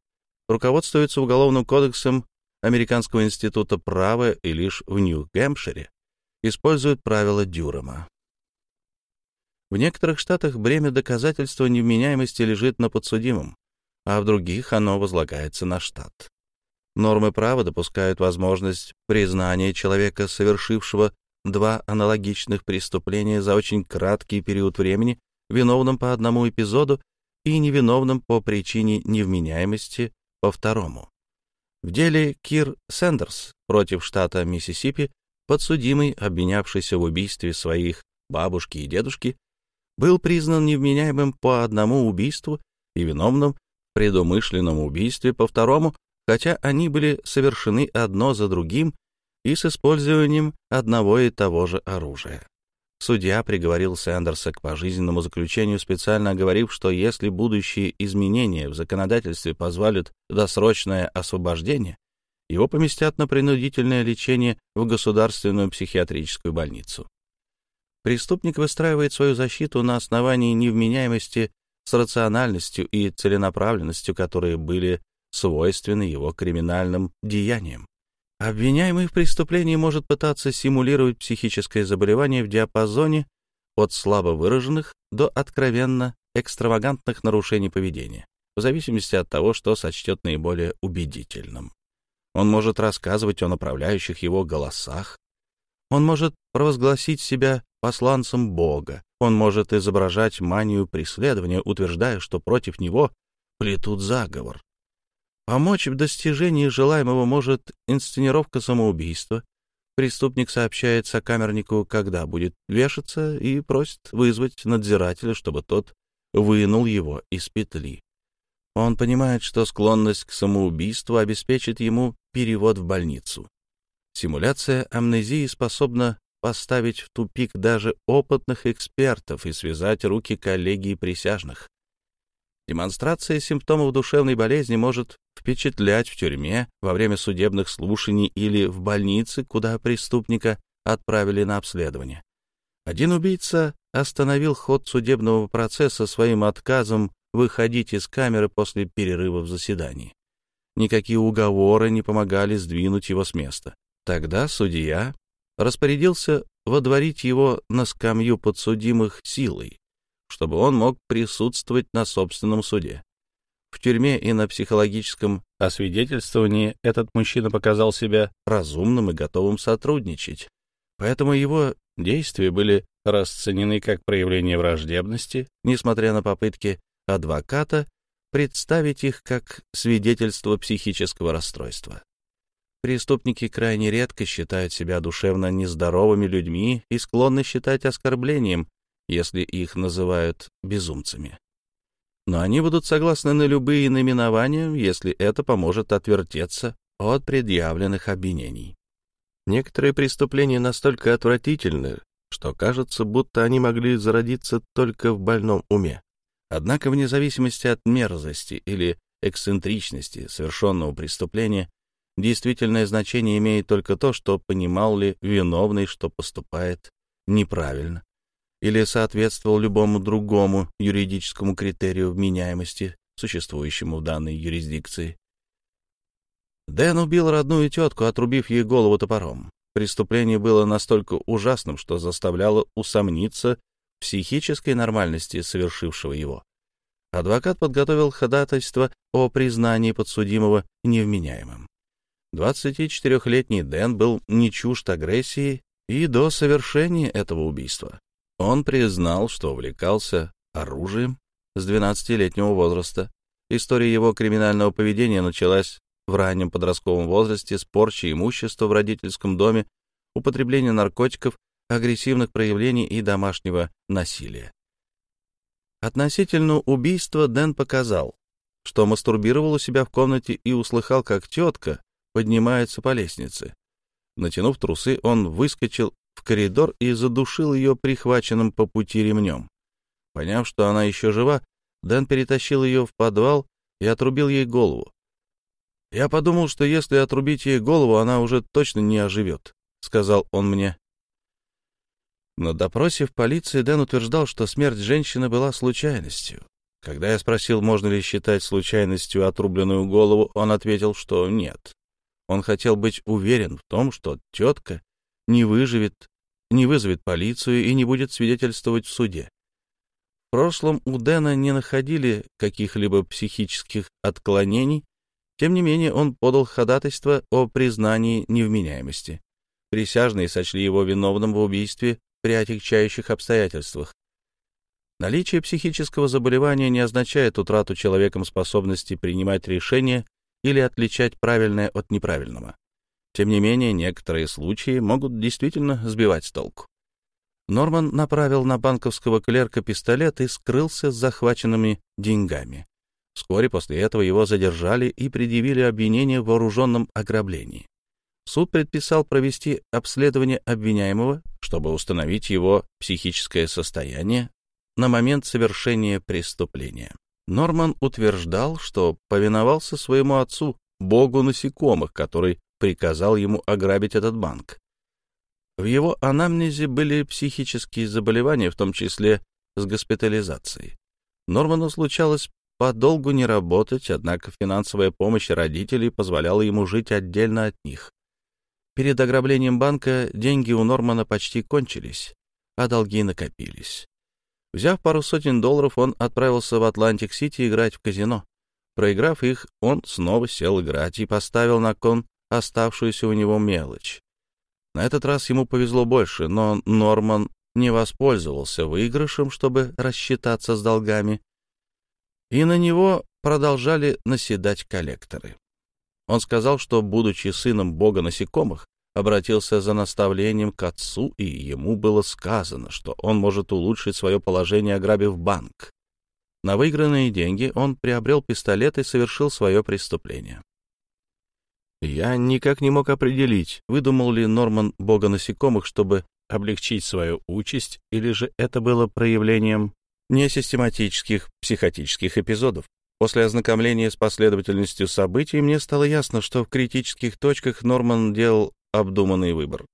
руководствуются Уголовным кодексом Американского института права и лишь в Нью-Гэмпшире используют правила Дюрема. В некоторых штатах бремя доказательства невменяемости лежит на подсудимом, а в других оно возлагается на штат. Нормы права допускают возможность признания человека, совершившего два аналогичных преступления за очень краткий период времени, виновным по одному эпизоду и невиновным по причине невменяемости по второму. В деле Кир Сэндерс против штата Миссисипи подсудимый, обвинявшийся в убийстве своих бабушки и дедушки, был признан невменяемым по одному убийству и виновным в предумышленном убийстве по второму, хотя они были совершены одно за другим и с использованием одного и того же оружия. Судья приговорил Сэндерса к пожизненному заключению, специально оговорив, что если будущие изменения в законодательстве позволят досрочное освобождение, его поместят на принудительное лечение в государственную психиатрическую больницу. Преступник выстраивает свою защиту на основании невменяемости с рациональностью и целенаправленностью, которые были свойственны его криминальным деяниям. Обвиняемый в преступлении может пытаться симулировать психическое заболевание в диапазоне от слабо выраженных до откровенно экстравагантных нарушений поведения, в зависимости от того, что сочтет наиболее убедительным. Он может рассказывать о направляющих его голосах, он может провозгласить себя посланцем Бога, он может изображать манию преследования, утверждая, что против него плетут заговор. Помочь в достижении желаемого может инсценировка самоубийства. Преступник сообщает сокамернику, когда будет вешаться, и просит вызвать надзирателя, чтобы тот вынул его из петли. Он понимает, что склонность к самоубийству обеспечит ему перевод в больницу. Симуляция амнезии способна поставить в тупик даже опытных экспертов и связать руки коллегии присяжных. Демонстрация симптомов душевной болезни может впечатлять в тюрьме, во время судебных слушаний или в больнице, куда преступника отправили на обследование. Один убийца остановил ход судебного процесса своим отказом выходить из камеры после перерыва в заседании. Никакие уговоры не помогали сдвинуть его с места. Тогда судья распорядился водворить его на скамью подсудимых силой чтобы он мог присутствовать на собственном суде. В тюрьме и на психологическом освидетельствовании этот мужчина показал себя разумным и готовым сотрудничать, поэтому его действия были расценены как проявление враждебности, несмотря на попытки адвоката представить их как свидетельство психического расстройства. Преступники крайне редко считают себя душевно нездоровыми людьми и склонны считать оскорблением если их называют безумцами. Но они будут согласны на любые наименования, если это поможет отвертеться от предъявленных обвинений. Некоторые преступления настолько отвратительны, что кажется, будто они могли зародиться только в больном уме. Однако, вне зависимости от мерзости или эксцентричности совершенного преступления, действительное значение имеет только то, что понимал ли виновный, что поступает неправильно, или соответствовал любому другому юридическому критерию вменяемости, существующему в данной юрисдикции. Дэн убил родную тетку, отрубив ей голову топором. Преступление было настолько ужасным, что заставляло усомниться в психической нормальности совершившего его. Адвокат подготовил ходатайство о признании подсудимого невменяемым. 24-летний Дэн был не чужд агрессии и до совершения этого убийства. Он признал, что увлекался оружием с 12-летнего возраста. История его криминального поведения началась в раннем подростковом возрасте с порчи имущества в родительском доме, употребления наркотиков, агрессивных проявлений и домашнего насилия. Относительно убийства Дэн показал, что мастурбировал у себя в комнате и услыхал, как тетка поднимается по лестнице. Натянув трусы, он выскочил в коридор и задушил ее прихваченным по пути ремнем. Поняв, что она еще жива, Дэн перетащил ее в подвал и отрубил ей голову. «Я подумал, что если отрубить ей голову, она уже точно не оживет», — сказал он мне. На допросе в полиции Дэн утверждал, что смерть женщины была случайностью. Когда я спросил, можно ли считать случайностью отрубленную голову, он ответил, что нет. Он хотел быть уверен в том, что тетка не выживет, не вызовет полицию и не будет свидетельствовать в суде. В прошлом у Дэна не находили каких-либо психических отклонений, тем не менее он подал ходатайство о признании невменяемости. Присяжные сочли его виновным в убийстве при отягчающих обстоятельствах. Наличие психического заболевания не означает утрату человеком способности принимать решения или отличать правильное от неправильного. Тем не менее, некоторые случаи могут действительно сбивать с толку. Норман направил на банковского клерка пистолет и скрылся с захваченными деньгами. Вскоре после этого его задержали и предъявили обвинение в вооруженном ограблении. Суд предписал провести обследование обвиняемого, чтобы установить его психическое состояние на момент совершения преступления. Норман утверждал, что повиновался своему отцу, богу насекомых, который приказал ему ограбить этот банк. В его анамнезе были психические заболевания, в том числе с госпитализацией. Норману случалось подолгу не работать, однако финансовая помощь родителей позволяла ему жить отдельно от них. Перед ограблением банка деньги у Нормана почти кончились, а долги накопились. Взяв пару сотен долларов, он отправился в Атлантик-Сити играть в казино. Проиграв их, он снова сел играть и поставил на кон оставшуюся у него мелочь. На этот раз ему повезло больше, но Норман не воспользовался выигрышем, чтобы рассчитаться с долгами, и на него продолжали наседать коллекторы. Он сказал, что, будучи сыном бога насекомых, обратился за наставлением к отцу, и ему было сказано, что он может улучшить свое положение, ограбив банк. На выигранные деньги он приобрел пистолет и совершил свое преступление. Я никак не мог определить, выдумал ли Норман бога насекомых, чтобы облегчить свою участь, или же это было проявлением несистематических психотических эпизодов, После ознакомления с последовательностью событий мне стало ясно, что в критических точках Норман делал обдуманный выбор.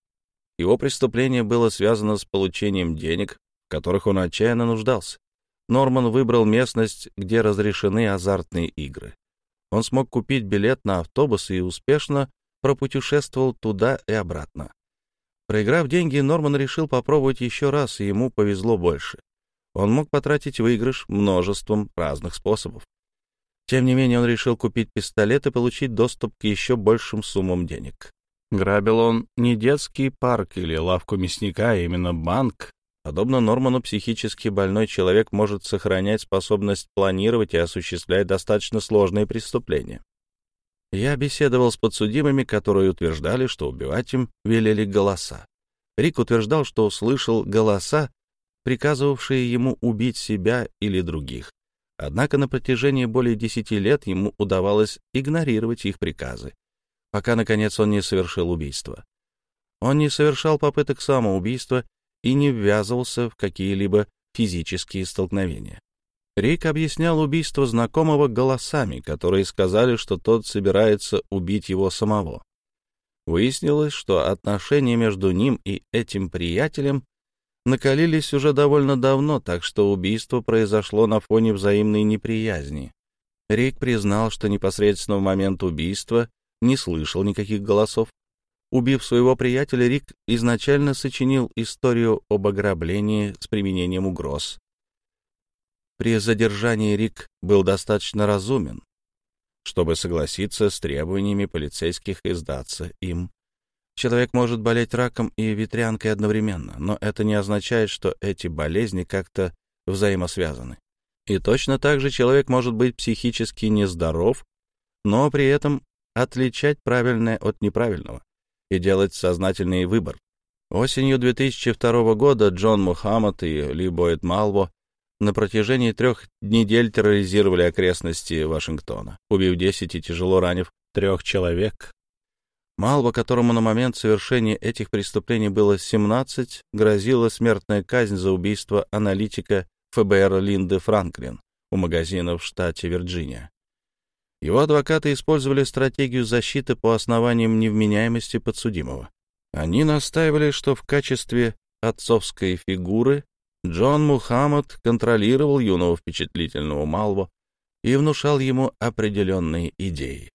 Его преступление было связано с получением денег, в которых он отчаянно нуждался. Норман выбрал местность, где разрешены азартные игры. Он смог купить билет на автобус и успешно пропутешествовал туда и обратно. Проиграв деньги, Норман решил попробовать еще раз, и ему повезло больше. Он мог потратить выигрыш множеством разных способов. Тем не менее, он решил купить пистолет и получить доступ к еще большим суммам денег. Грабил он не детский парк или лавку мясника, а именно банк. Подобно Норману, психически больной человек может сохранять способность планировать и осуществлять достаточно сложные преступления. Я беседовал с подсудимыми, которые утверждали, что убивать им велели голоса. Рик утверждал, что услышал голоса, приказывавшие ему убить себя или других. Однако на протяжении более десяти лет ему удавалось игнорировать их приказы, пока, наконец, он не совершил убийство. Он не совершал попыток самоубийства и не ввязывался в какие-либо физические столкновения. Рик объяснял убийство знакомого голосами, которые сказали, что тот собирается убить его самого. Выяснилось, что отношения между ним и этим приятелем накалились уже довольно давно, так что убийство произошло на фоне взаимной неприязни. Рик признал, что непосредственно в момент убийства не слышал никаких голосов. Убив своего приятеля, Рик изначально сочинил историю об ограблении с применением угроз. При задержании Рик был достаточно разумен, чтобы согласиться с требованиями полицейских и сдаться им. Человек может болеть раком и ветрянкой одновременно, но это не означает, что эти болезни как-то взаимосвязаны. И точно так же человек может быть психически нездоров, но при этом отличать правильное от неправильного и делать сознательный выбор. Осенью 2002 года Джон Мухаммад и Ли Бойд Малво на протяжении трех недель терроризировали окрестности Вашингтона, убив 10 и тяжело ранив трех человек. Малва, которому на момент совершения этих преступлений было 17, грозила смертная казнь за убийство аналитика ФБР Линды Франклин у магазина в штате Вирджиния. Его адвокаты использовали стратегию защиты по основаниям невменяемости подсудимого. Они настаивали, что в качестве отцовской фигуры Джон Мухаммад контролировал юного впечатлительного Малво и внушал ему определенные идеи.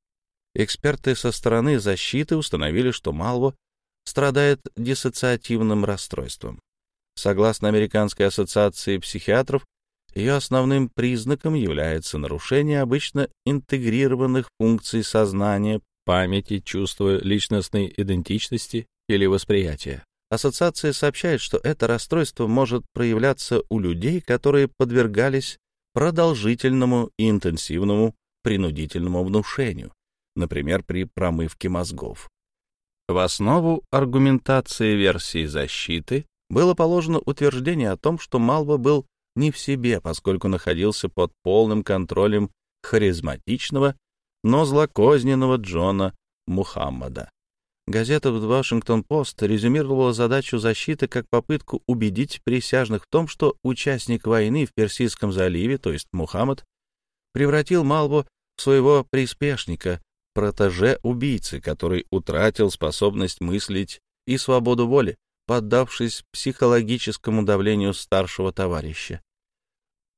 Эксперты со стороны защиты установили, что Малво страдает диссоциативным расстройством. Согласно Американской ассоциации психиатров, ее основным признаком является нарушение обычно интегрированных функций сознания, памяти, чувства, личностной идентичности или восприятия. Ассоциация сообщает, что это расстройство может проявляться у людей, которые подвергались продолжительному и интенсивному принудительному внушению, например, при промывке мозгов. В основу аргументации версии защиты было положено утверждение о том, что Малва был не в себе, поскольку находился под полным контролем харизматичного, но злокозненного Джона Мухаммада. Газета «Вашингтон-Пост» резюмировала задачу защиты как попытку убедить присяжных в том, что участник войны в Персидском заливе, то есть Мухаммад, превратил Малву в своего приспешника, протеже убийцы, который утратил способность мыслить и свободу воли, поддавшись психологическому давлению старшего товарища.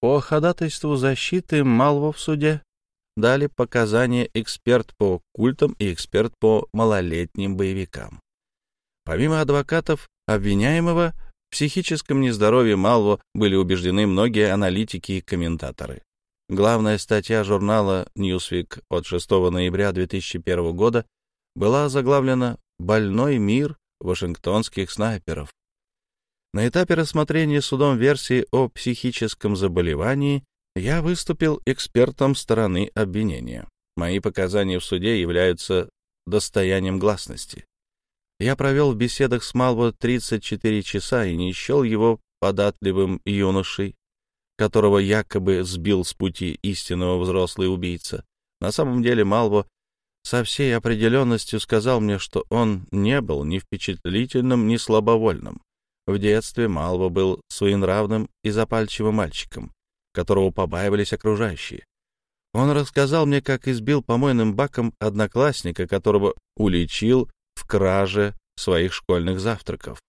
По ходатайству защиты Малво в суде дали показания эксперт по культам и эксперт по малолетним боевикам. Помимо адвокатов обвиняемого, в психическом нездоровье Малво были убеждены многие аналитики и комментаторы. Главная статья журнала Newsweek от 6 ноября 2001 года была заглавлена «Больной мир вашингтонских снайперов». На этапе рассмотрения судом версии о психическом заболевании я выступил экспертом стороны обвинения. Мои показания в суде являются достоянием гласности. Я провел в беседах с Малво 34 часа и не счел его податливым юношей, которого якобы сбил с пути истинного взрослый убийца. На самом деле Малво со всей определенностью сказал мне, что он не был ни впечатлительным, ни слабовольным. В детстве Малво был своенравным и запальчивым мальчиком, которого побаивались окружающие. Он рассказал мне, как избил помойным баком одноклассника, которого уличил в краже своих школьных завтраков.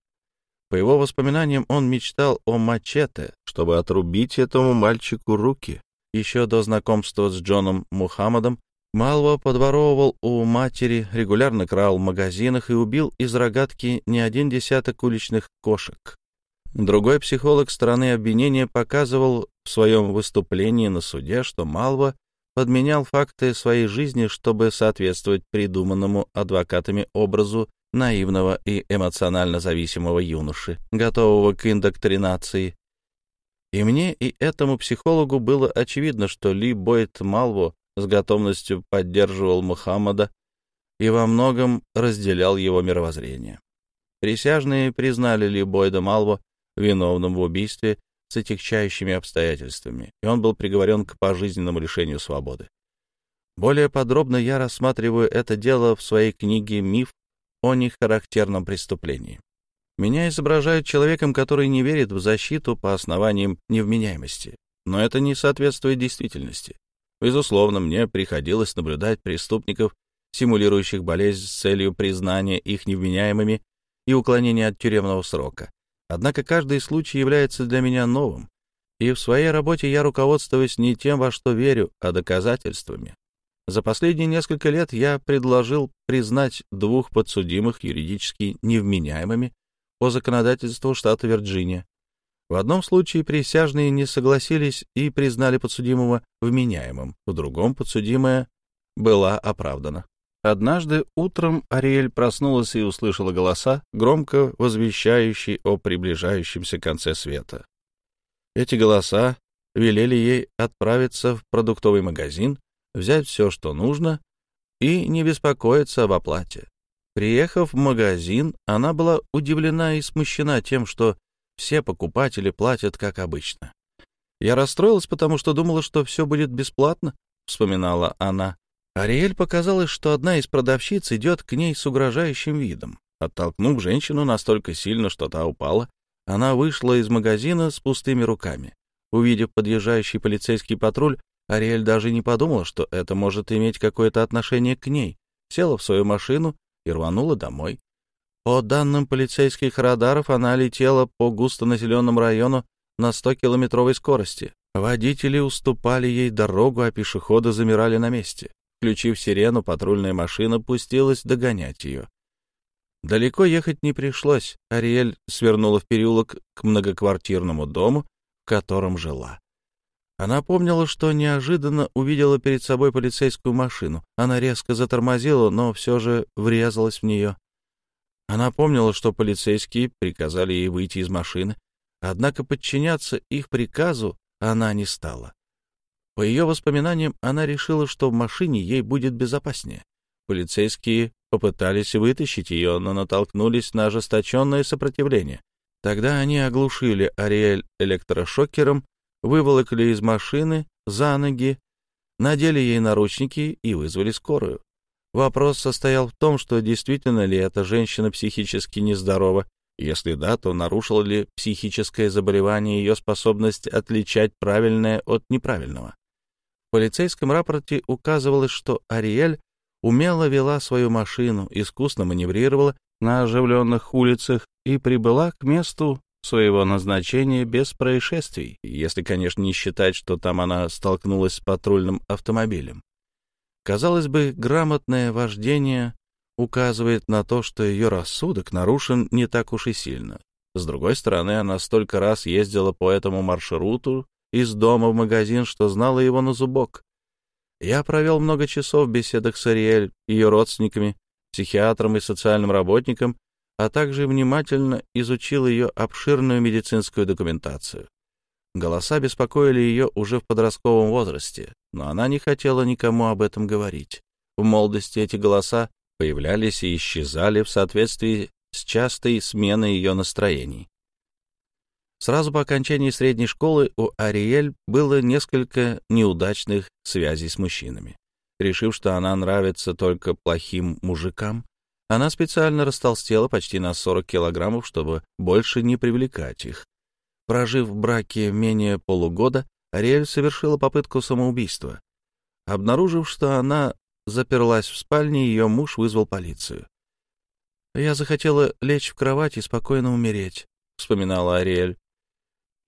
По его воспоминаниям, он мечтал о мачете, чтобы отрубить этому мальчику руки. Еще до знакомства с Джоном Мухаммадом Малва подворовывал у матери, регулярно крал в магазинах и убил из рогатки не один десяток уличных кошек. Другой психолог стороны обвинения показывал в своем выступлении на суде, что Малва подменял факты своей жизни, чтобы соответствовать придуманному адвокатами образу наивного и эмоционально зависимого юноши, готового к индоктринации. И мне, и этому психологу было очевидно, что Ли Бойт Малво с готовностью поддерживал Мухаммада и во многом разделял его мировоззрение. Присяжные признали Ли Бойда Малво виновным в убийстве с отягчающими обстоятельствами, и он был приговорен к пожизненному лишению свободы. Более подробно я рассматриваю это дело в своей книге «Миф о нехарактерном преступлении». Меня изображают человеком, который не верит в защиту по основаниям невменяемости, но это не соответствует действительности. Безусловно, мне приходилось наблюдать преступников, симулирующих болезнь с целью признания их невменяемыми и уклонения от тюремного срока. Однако каждый случай является для меня новым, и в своей работе я руководствуюсь не тем, во что верю, а доказательствами. За последние несколько лет я предложил признать двух подсудимых юридически невменяемыми по законодательству штата Вирджиния. В одном случае присяжные не согласились и признали подсудимого вменяемым, в другом подсудимая была оправдана. Однажды утром Ариэль проснулась и услышала голоса, громко возвещающие о приближающемся конце света. Эти голоса велели ей отправиться в продуктовый магазин, взять все, что нужно, и не беспокоиться об оплате. Приехав в магазин, она была удивлена и смущена тем, что все покупатели платят как обычно. Я расстроилась, потому что думала, что все будет бесплатно, — вспоминала она. Ариэль показалось, что одна из продавщиц идет к ней с угрожающим видом. Оттолкнув женщину настолько сильно, что та упала, она вышла из магазина с пустыми руками. Увидев подъезжающий полицейский патруль, Ариэль даже не подумала, что это может иметь какое-то отношение к ней. Села в свою машину и рванула домой. По данным полицейских радаров, она летела по густонаселенному району на 100-километровой скорости. Водители уступали ей дорогу, а пешеходы замирали на месте. Включив сирену, патрульная машина пустилась догонять ее. Далеко ехать не пришлось. Ариэль свернула в переулок к многоквартирному дому, в котором жила. Она помнила, что неожиданно увидела перед собой полицейскую машину. Она резко затормозила, но все же врезалась в нее. Она помнила, что полицейские приказали ей выйти из машины, однако подчиняться их приказу она не стала. По ее воспоминаниям, она решила, что в машине ей будет безопаснее. Полицейские попытались вытащить ее, но натолкнулись на ожесточенное сопротивление. Тогда они оглушили Ариэль электрошокером, выволокли из машины за ноги, надели ей наручники и вызвали скорую. Вопрос состоял в том, что действительно ли эта женщина психически нездорова, если да, то нарушило ли психическое заболевание ее способность отличать правильное от неправильного. В полицейском рапорте указывалось, что Ариэль умело вела свою машину, искусно маневрировала на оживленных улицах и прибыла к месту своего назначения без происшествий, если, конечно, не считать, что там она столкнулась с патрульным автомобилем. Казалось бы, грамотное вождение указывает на то, что ее рассудок нарушен не так уж и сильно. С другой стороны, она столько раз ездила по этому маршруту из дома в магазин, что знала его на зубок. Я провел много часов в беседах с Ариэль, ее родственниками, психиатром и социальным работником, а также внимательно изучил ее обширную медицинскую документацию. Голоса беспокоили ее уже в подростковом возрасте, но она не хотела никому об этом говорить. В молодости эти голоса появлялись и исчезали в соответствии с частой сменой ее настроений. Сразу по окончании средней школы у Ариэль было несколько неудачных связей с мужчинами. Решив, что она нравится только плохим мужикам, она специально растолстела почти на 40 килограммов, чтобы больше не привлекать их. Прожив в браке менее полугода, Ариэль совершила попытку самоубийства. Обнаружив, что она заперлась в спальне, ее муж вызвал полицию. «Я захотела лечь в кровать и спокойно умереть», — вспоминала Ариэль.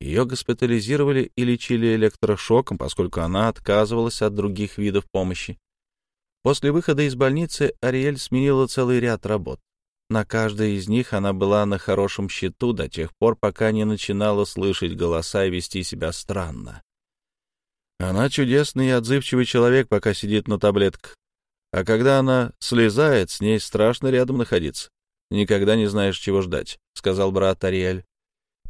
Ее госпитализировали и лечили электрошоком, поскольку она отказывалась от других видов помощи. После выхода из больницы Ариэль сменила целый ряд работ. На каждой из них она была на хорошем счету до тех пор, пока не начинала слышать голоса и вести себя странно. Она чудесный и отзывчивый человек, пока сидит на таблетках. А когда она слезает, с ней страшно рядом находиться. Никогда не знаешь, чего ждать, — сказал брат Ариэль.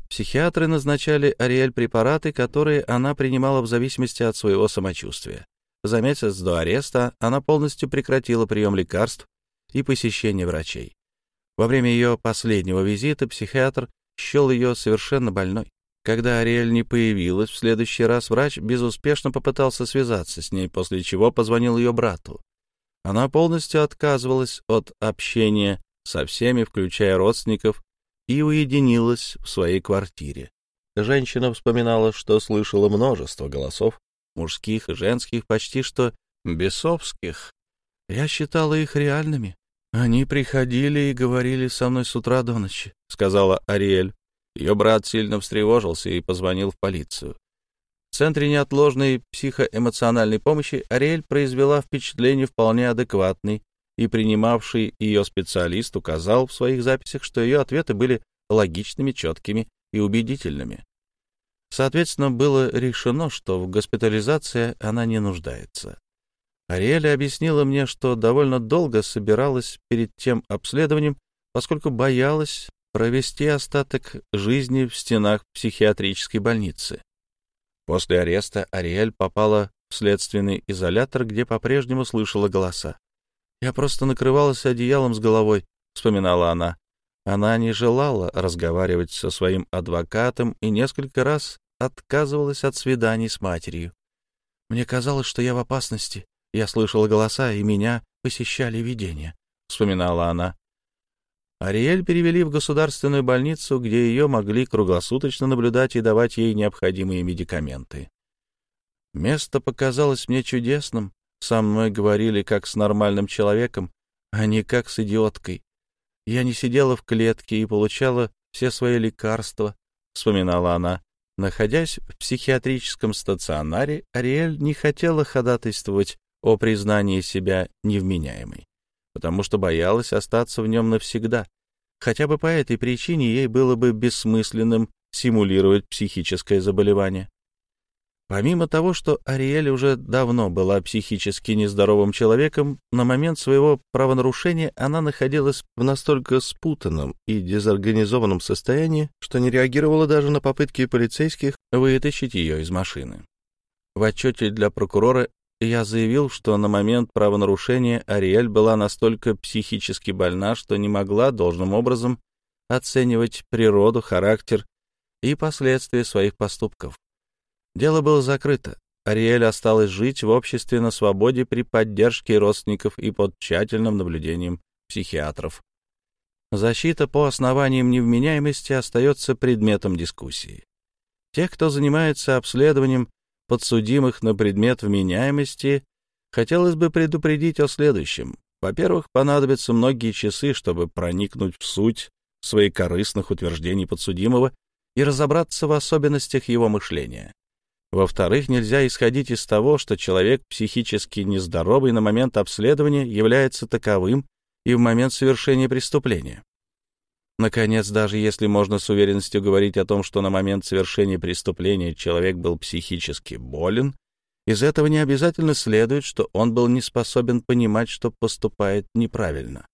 Психиатры назначали Ариэль препараты, которые она принимала в зависимости от своего самочувствия. За месяц до ареста она полностью прекратила прием лекарств и посещение врачей. Во время ее последнего визита психиатр счел ее совершенно больной. Когда Ариэль не появилась, в следующий раз врач безуспешно попытался связаться с ней, после чего позвонил ее брату. Она полностью отказывалась от общения со всеми, включая родственников и уединилась в своей квартире. Женщина вспоминала, что слышала множество голосов, мужских и женских, почти что бесовских. Я считала их реальными. Они приходили и говорили со мной с утра до ночи, — сказала Ариэль. Ее брат сильно встревожился и позвонил в полицию. В Центре неотложной психоэмоциональной помощи Ариэль произвела впечатление вполне адекватной и принимавший ее специалист указал в своих записях, что ее ответы были логичными, четкими и убедительными. Соответственно, было решено, что в госпитализации она не нуждается. Ариэля объяснила мне, что довольно долго собиралась перед тем обследованием, поскольку боялась провести остаток жизни в стенах психиатрической больницы. После ареста Ариэль попала в следственный изолятор, где по-прежнему слышала голоса. «Я просто накрывалась одеялом с головой», — вспоминала она. Она не желала разговаривать со своим адвокатом и несколько раз отказывалась от свиданий с матерью. Мне казалось, что я в опасности. Я слышала голоса, и меня посещали видения, — вспоминала она. Ариэль перевели в государственную больницу, где ее могли круглосуточно наблюдать и давать ей необходимые медикаменты. Место показалось мне чудесным. Со мной говорили как с нормальным человеком, а не как с идиоткой. Я не сидела в клетке и получала все свои лекарства, — вспоминала она. Находясь в психиатрическом стационаре, Ариэль не хотела ходатайствовать о признании себя невменяемой, потому что боялась остаться в нем навсегда. Хотя бы по этой причине ей было бы бессмысленным симулировать психическое заболевание. Помимо того, что Ариэль уже давно была психически нездоровым человеком, на момент своего правонарушения она находилась в настолько спутанном и дезорганизованном состоянии, что не реагировала даже на попытки полицейских вытащить ее из машины. В отчете для прокурора я заявил, что на момент правонарушения Ариэль была настолько психически больна, что не могла должным образом оценивать природу, характер и последствия своих поступков. Дело было закрыто. Ариэль осталась жить в обществе на свободе при поддержке родственников и под тщательным наблюдением психиатров. Защита по основаниям невменяемости остается предметом дискуссии. Тех, кто занимается обследованием подсудимых на предмет вменяемости, хотелось бы предупредить о следующем. Во-первых, понадобятся многие часы, чтобы проникнуть в суть своих корыстных утверждений подсудимого и разобраться в особенностях его мышления. Во-вторых, нельзя исходить из того, что человек психически нездоровый на момент обследования является таковым и в момент совершения преступления. Наконец, даже если можно с уверенностью говорить о том, что на момент совершения преступления человек был психически болен, из этого не обязательно следует, что он был не способен понимать, что поступает неправильно.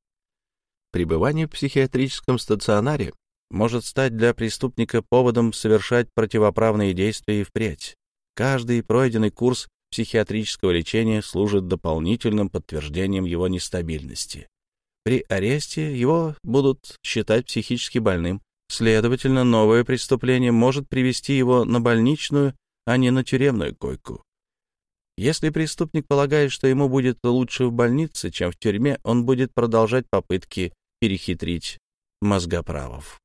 Пребывание в психиатрическом стационаре может стать для преступника поводом совершать противоправные действия и впредь. Каждый пройденный курс психиатрического лечения служит дополнительным подтверждением его нестабильности. При аресте его будут считать психически больным. Следовательно, новое преступление может привести его на больничную, а не на тюремную койку. Если преступник полагает, что ему будет лучше в больнице, чем в тюрьме, он будет продолжать попытки перехитрить мозгоправов.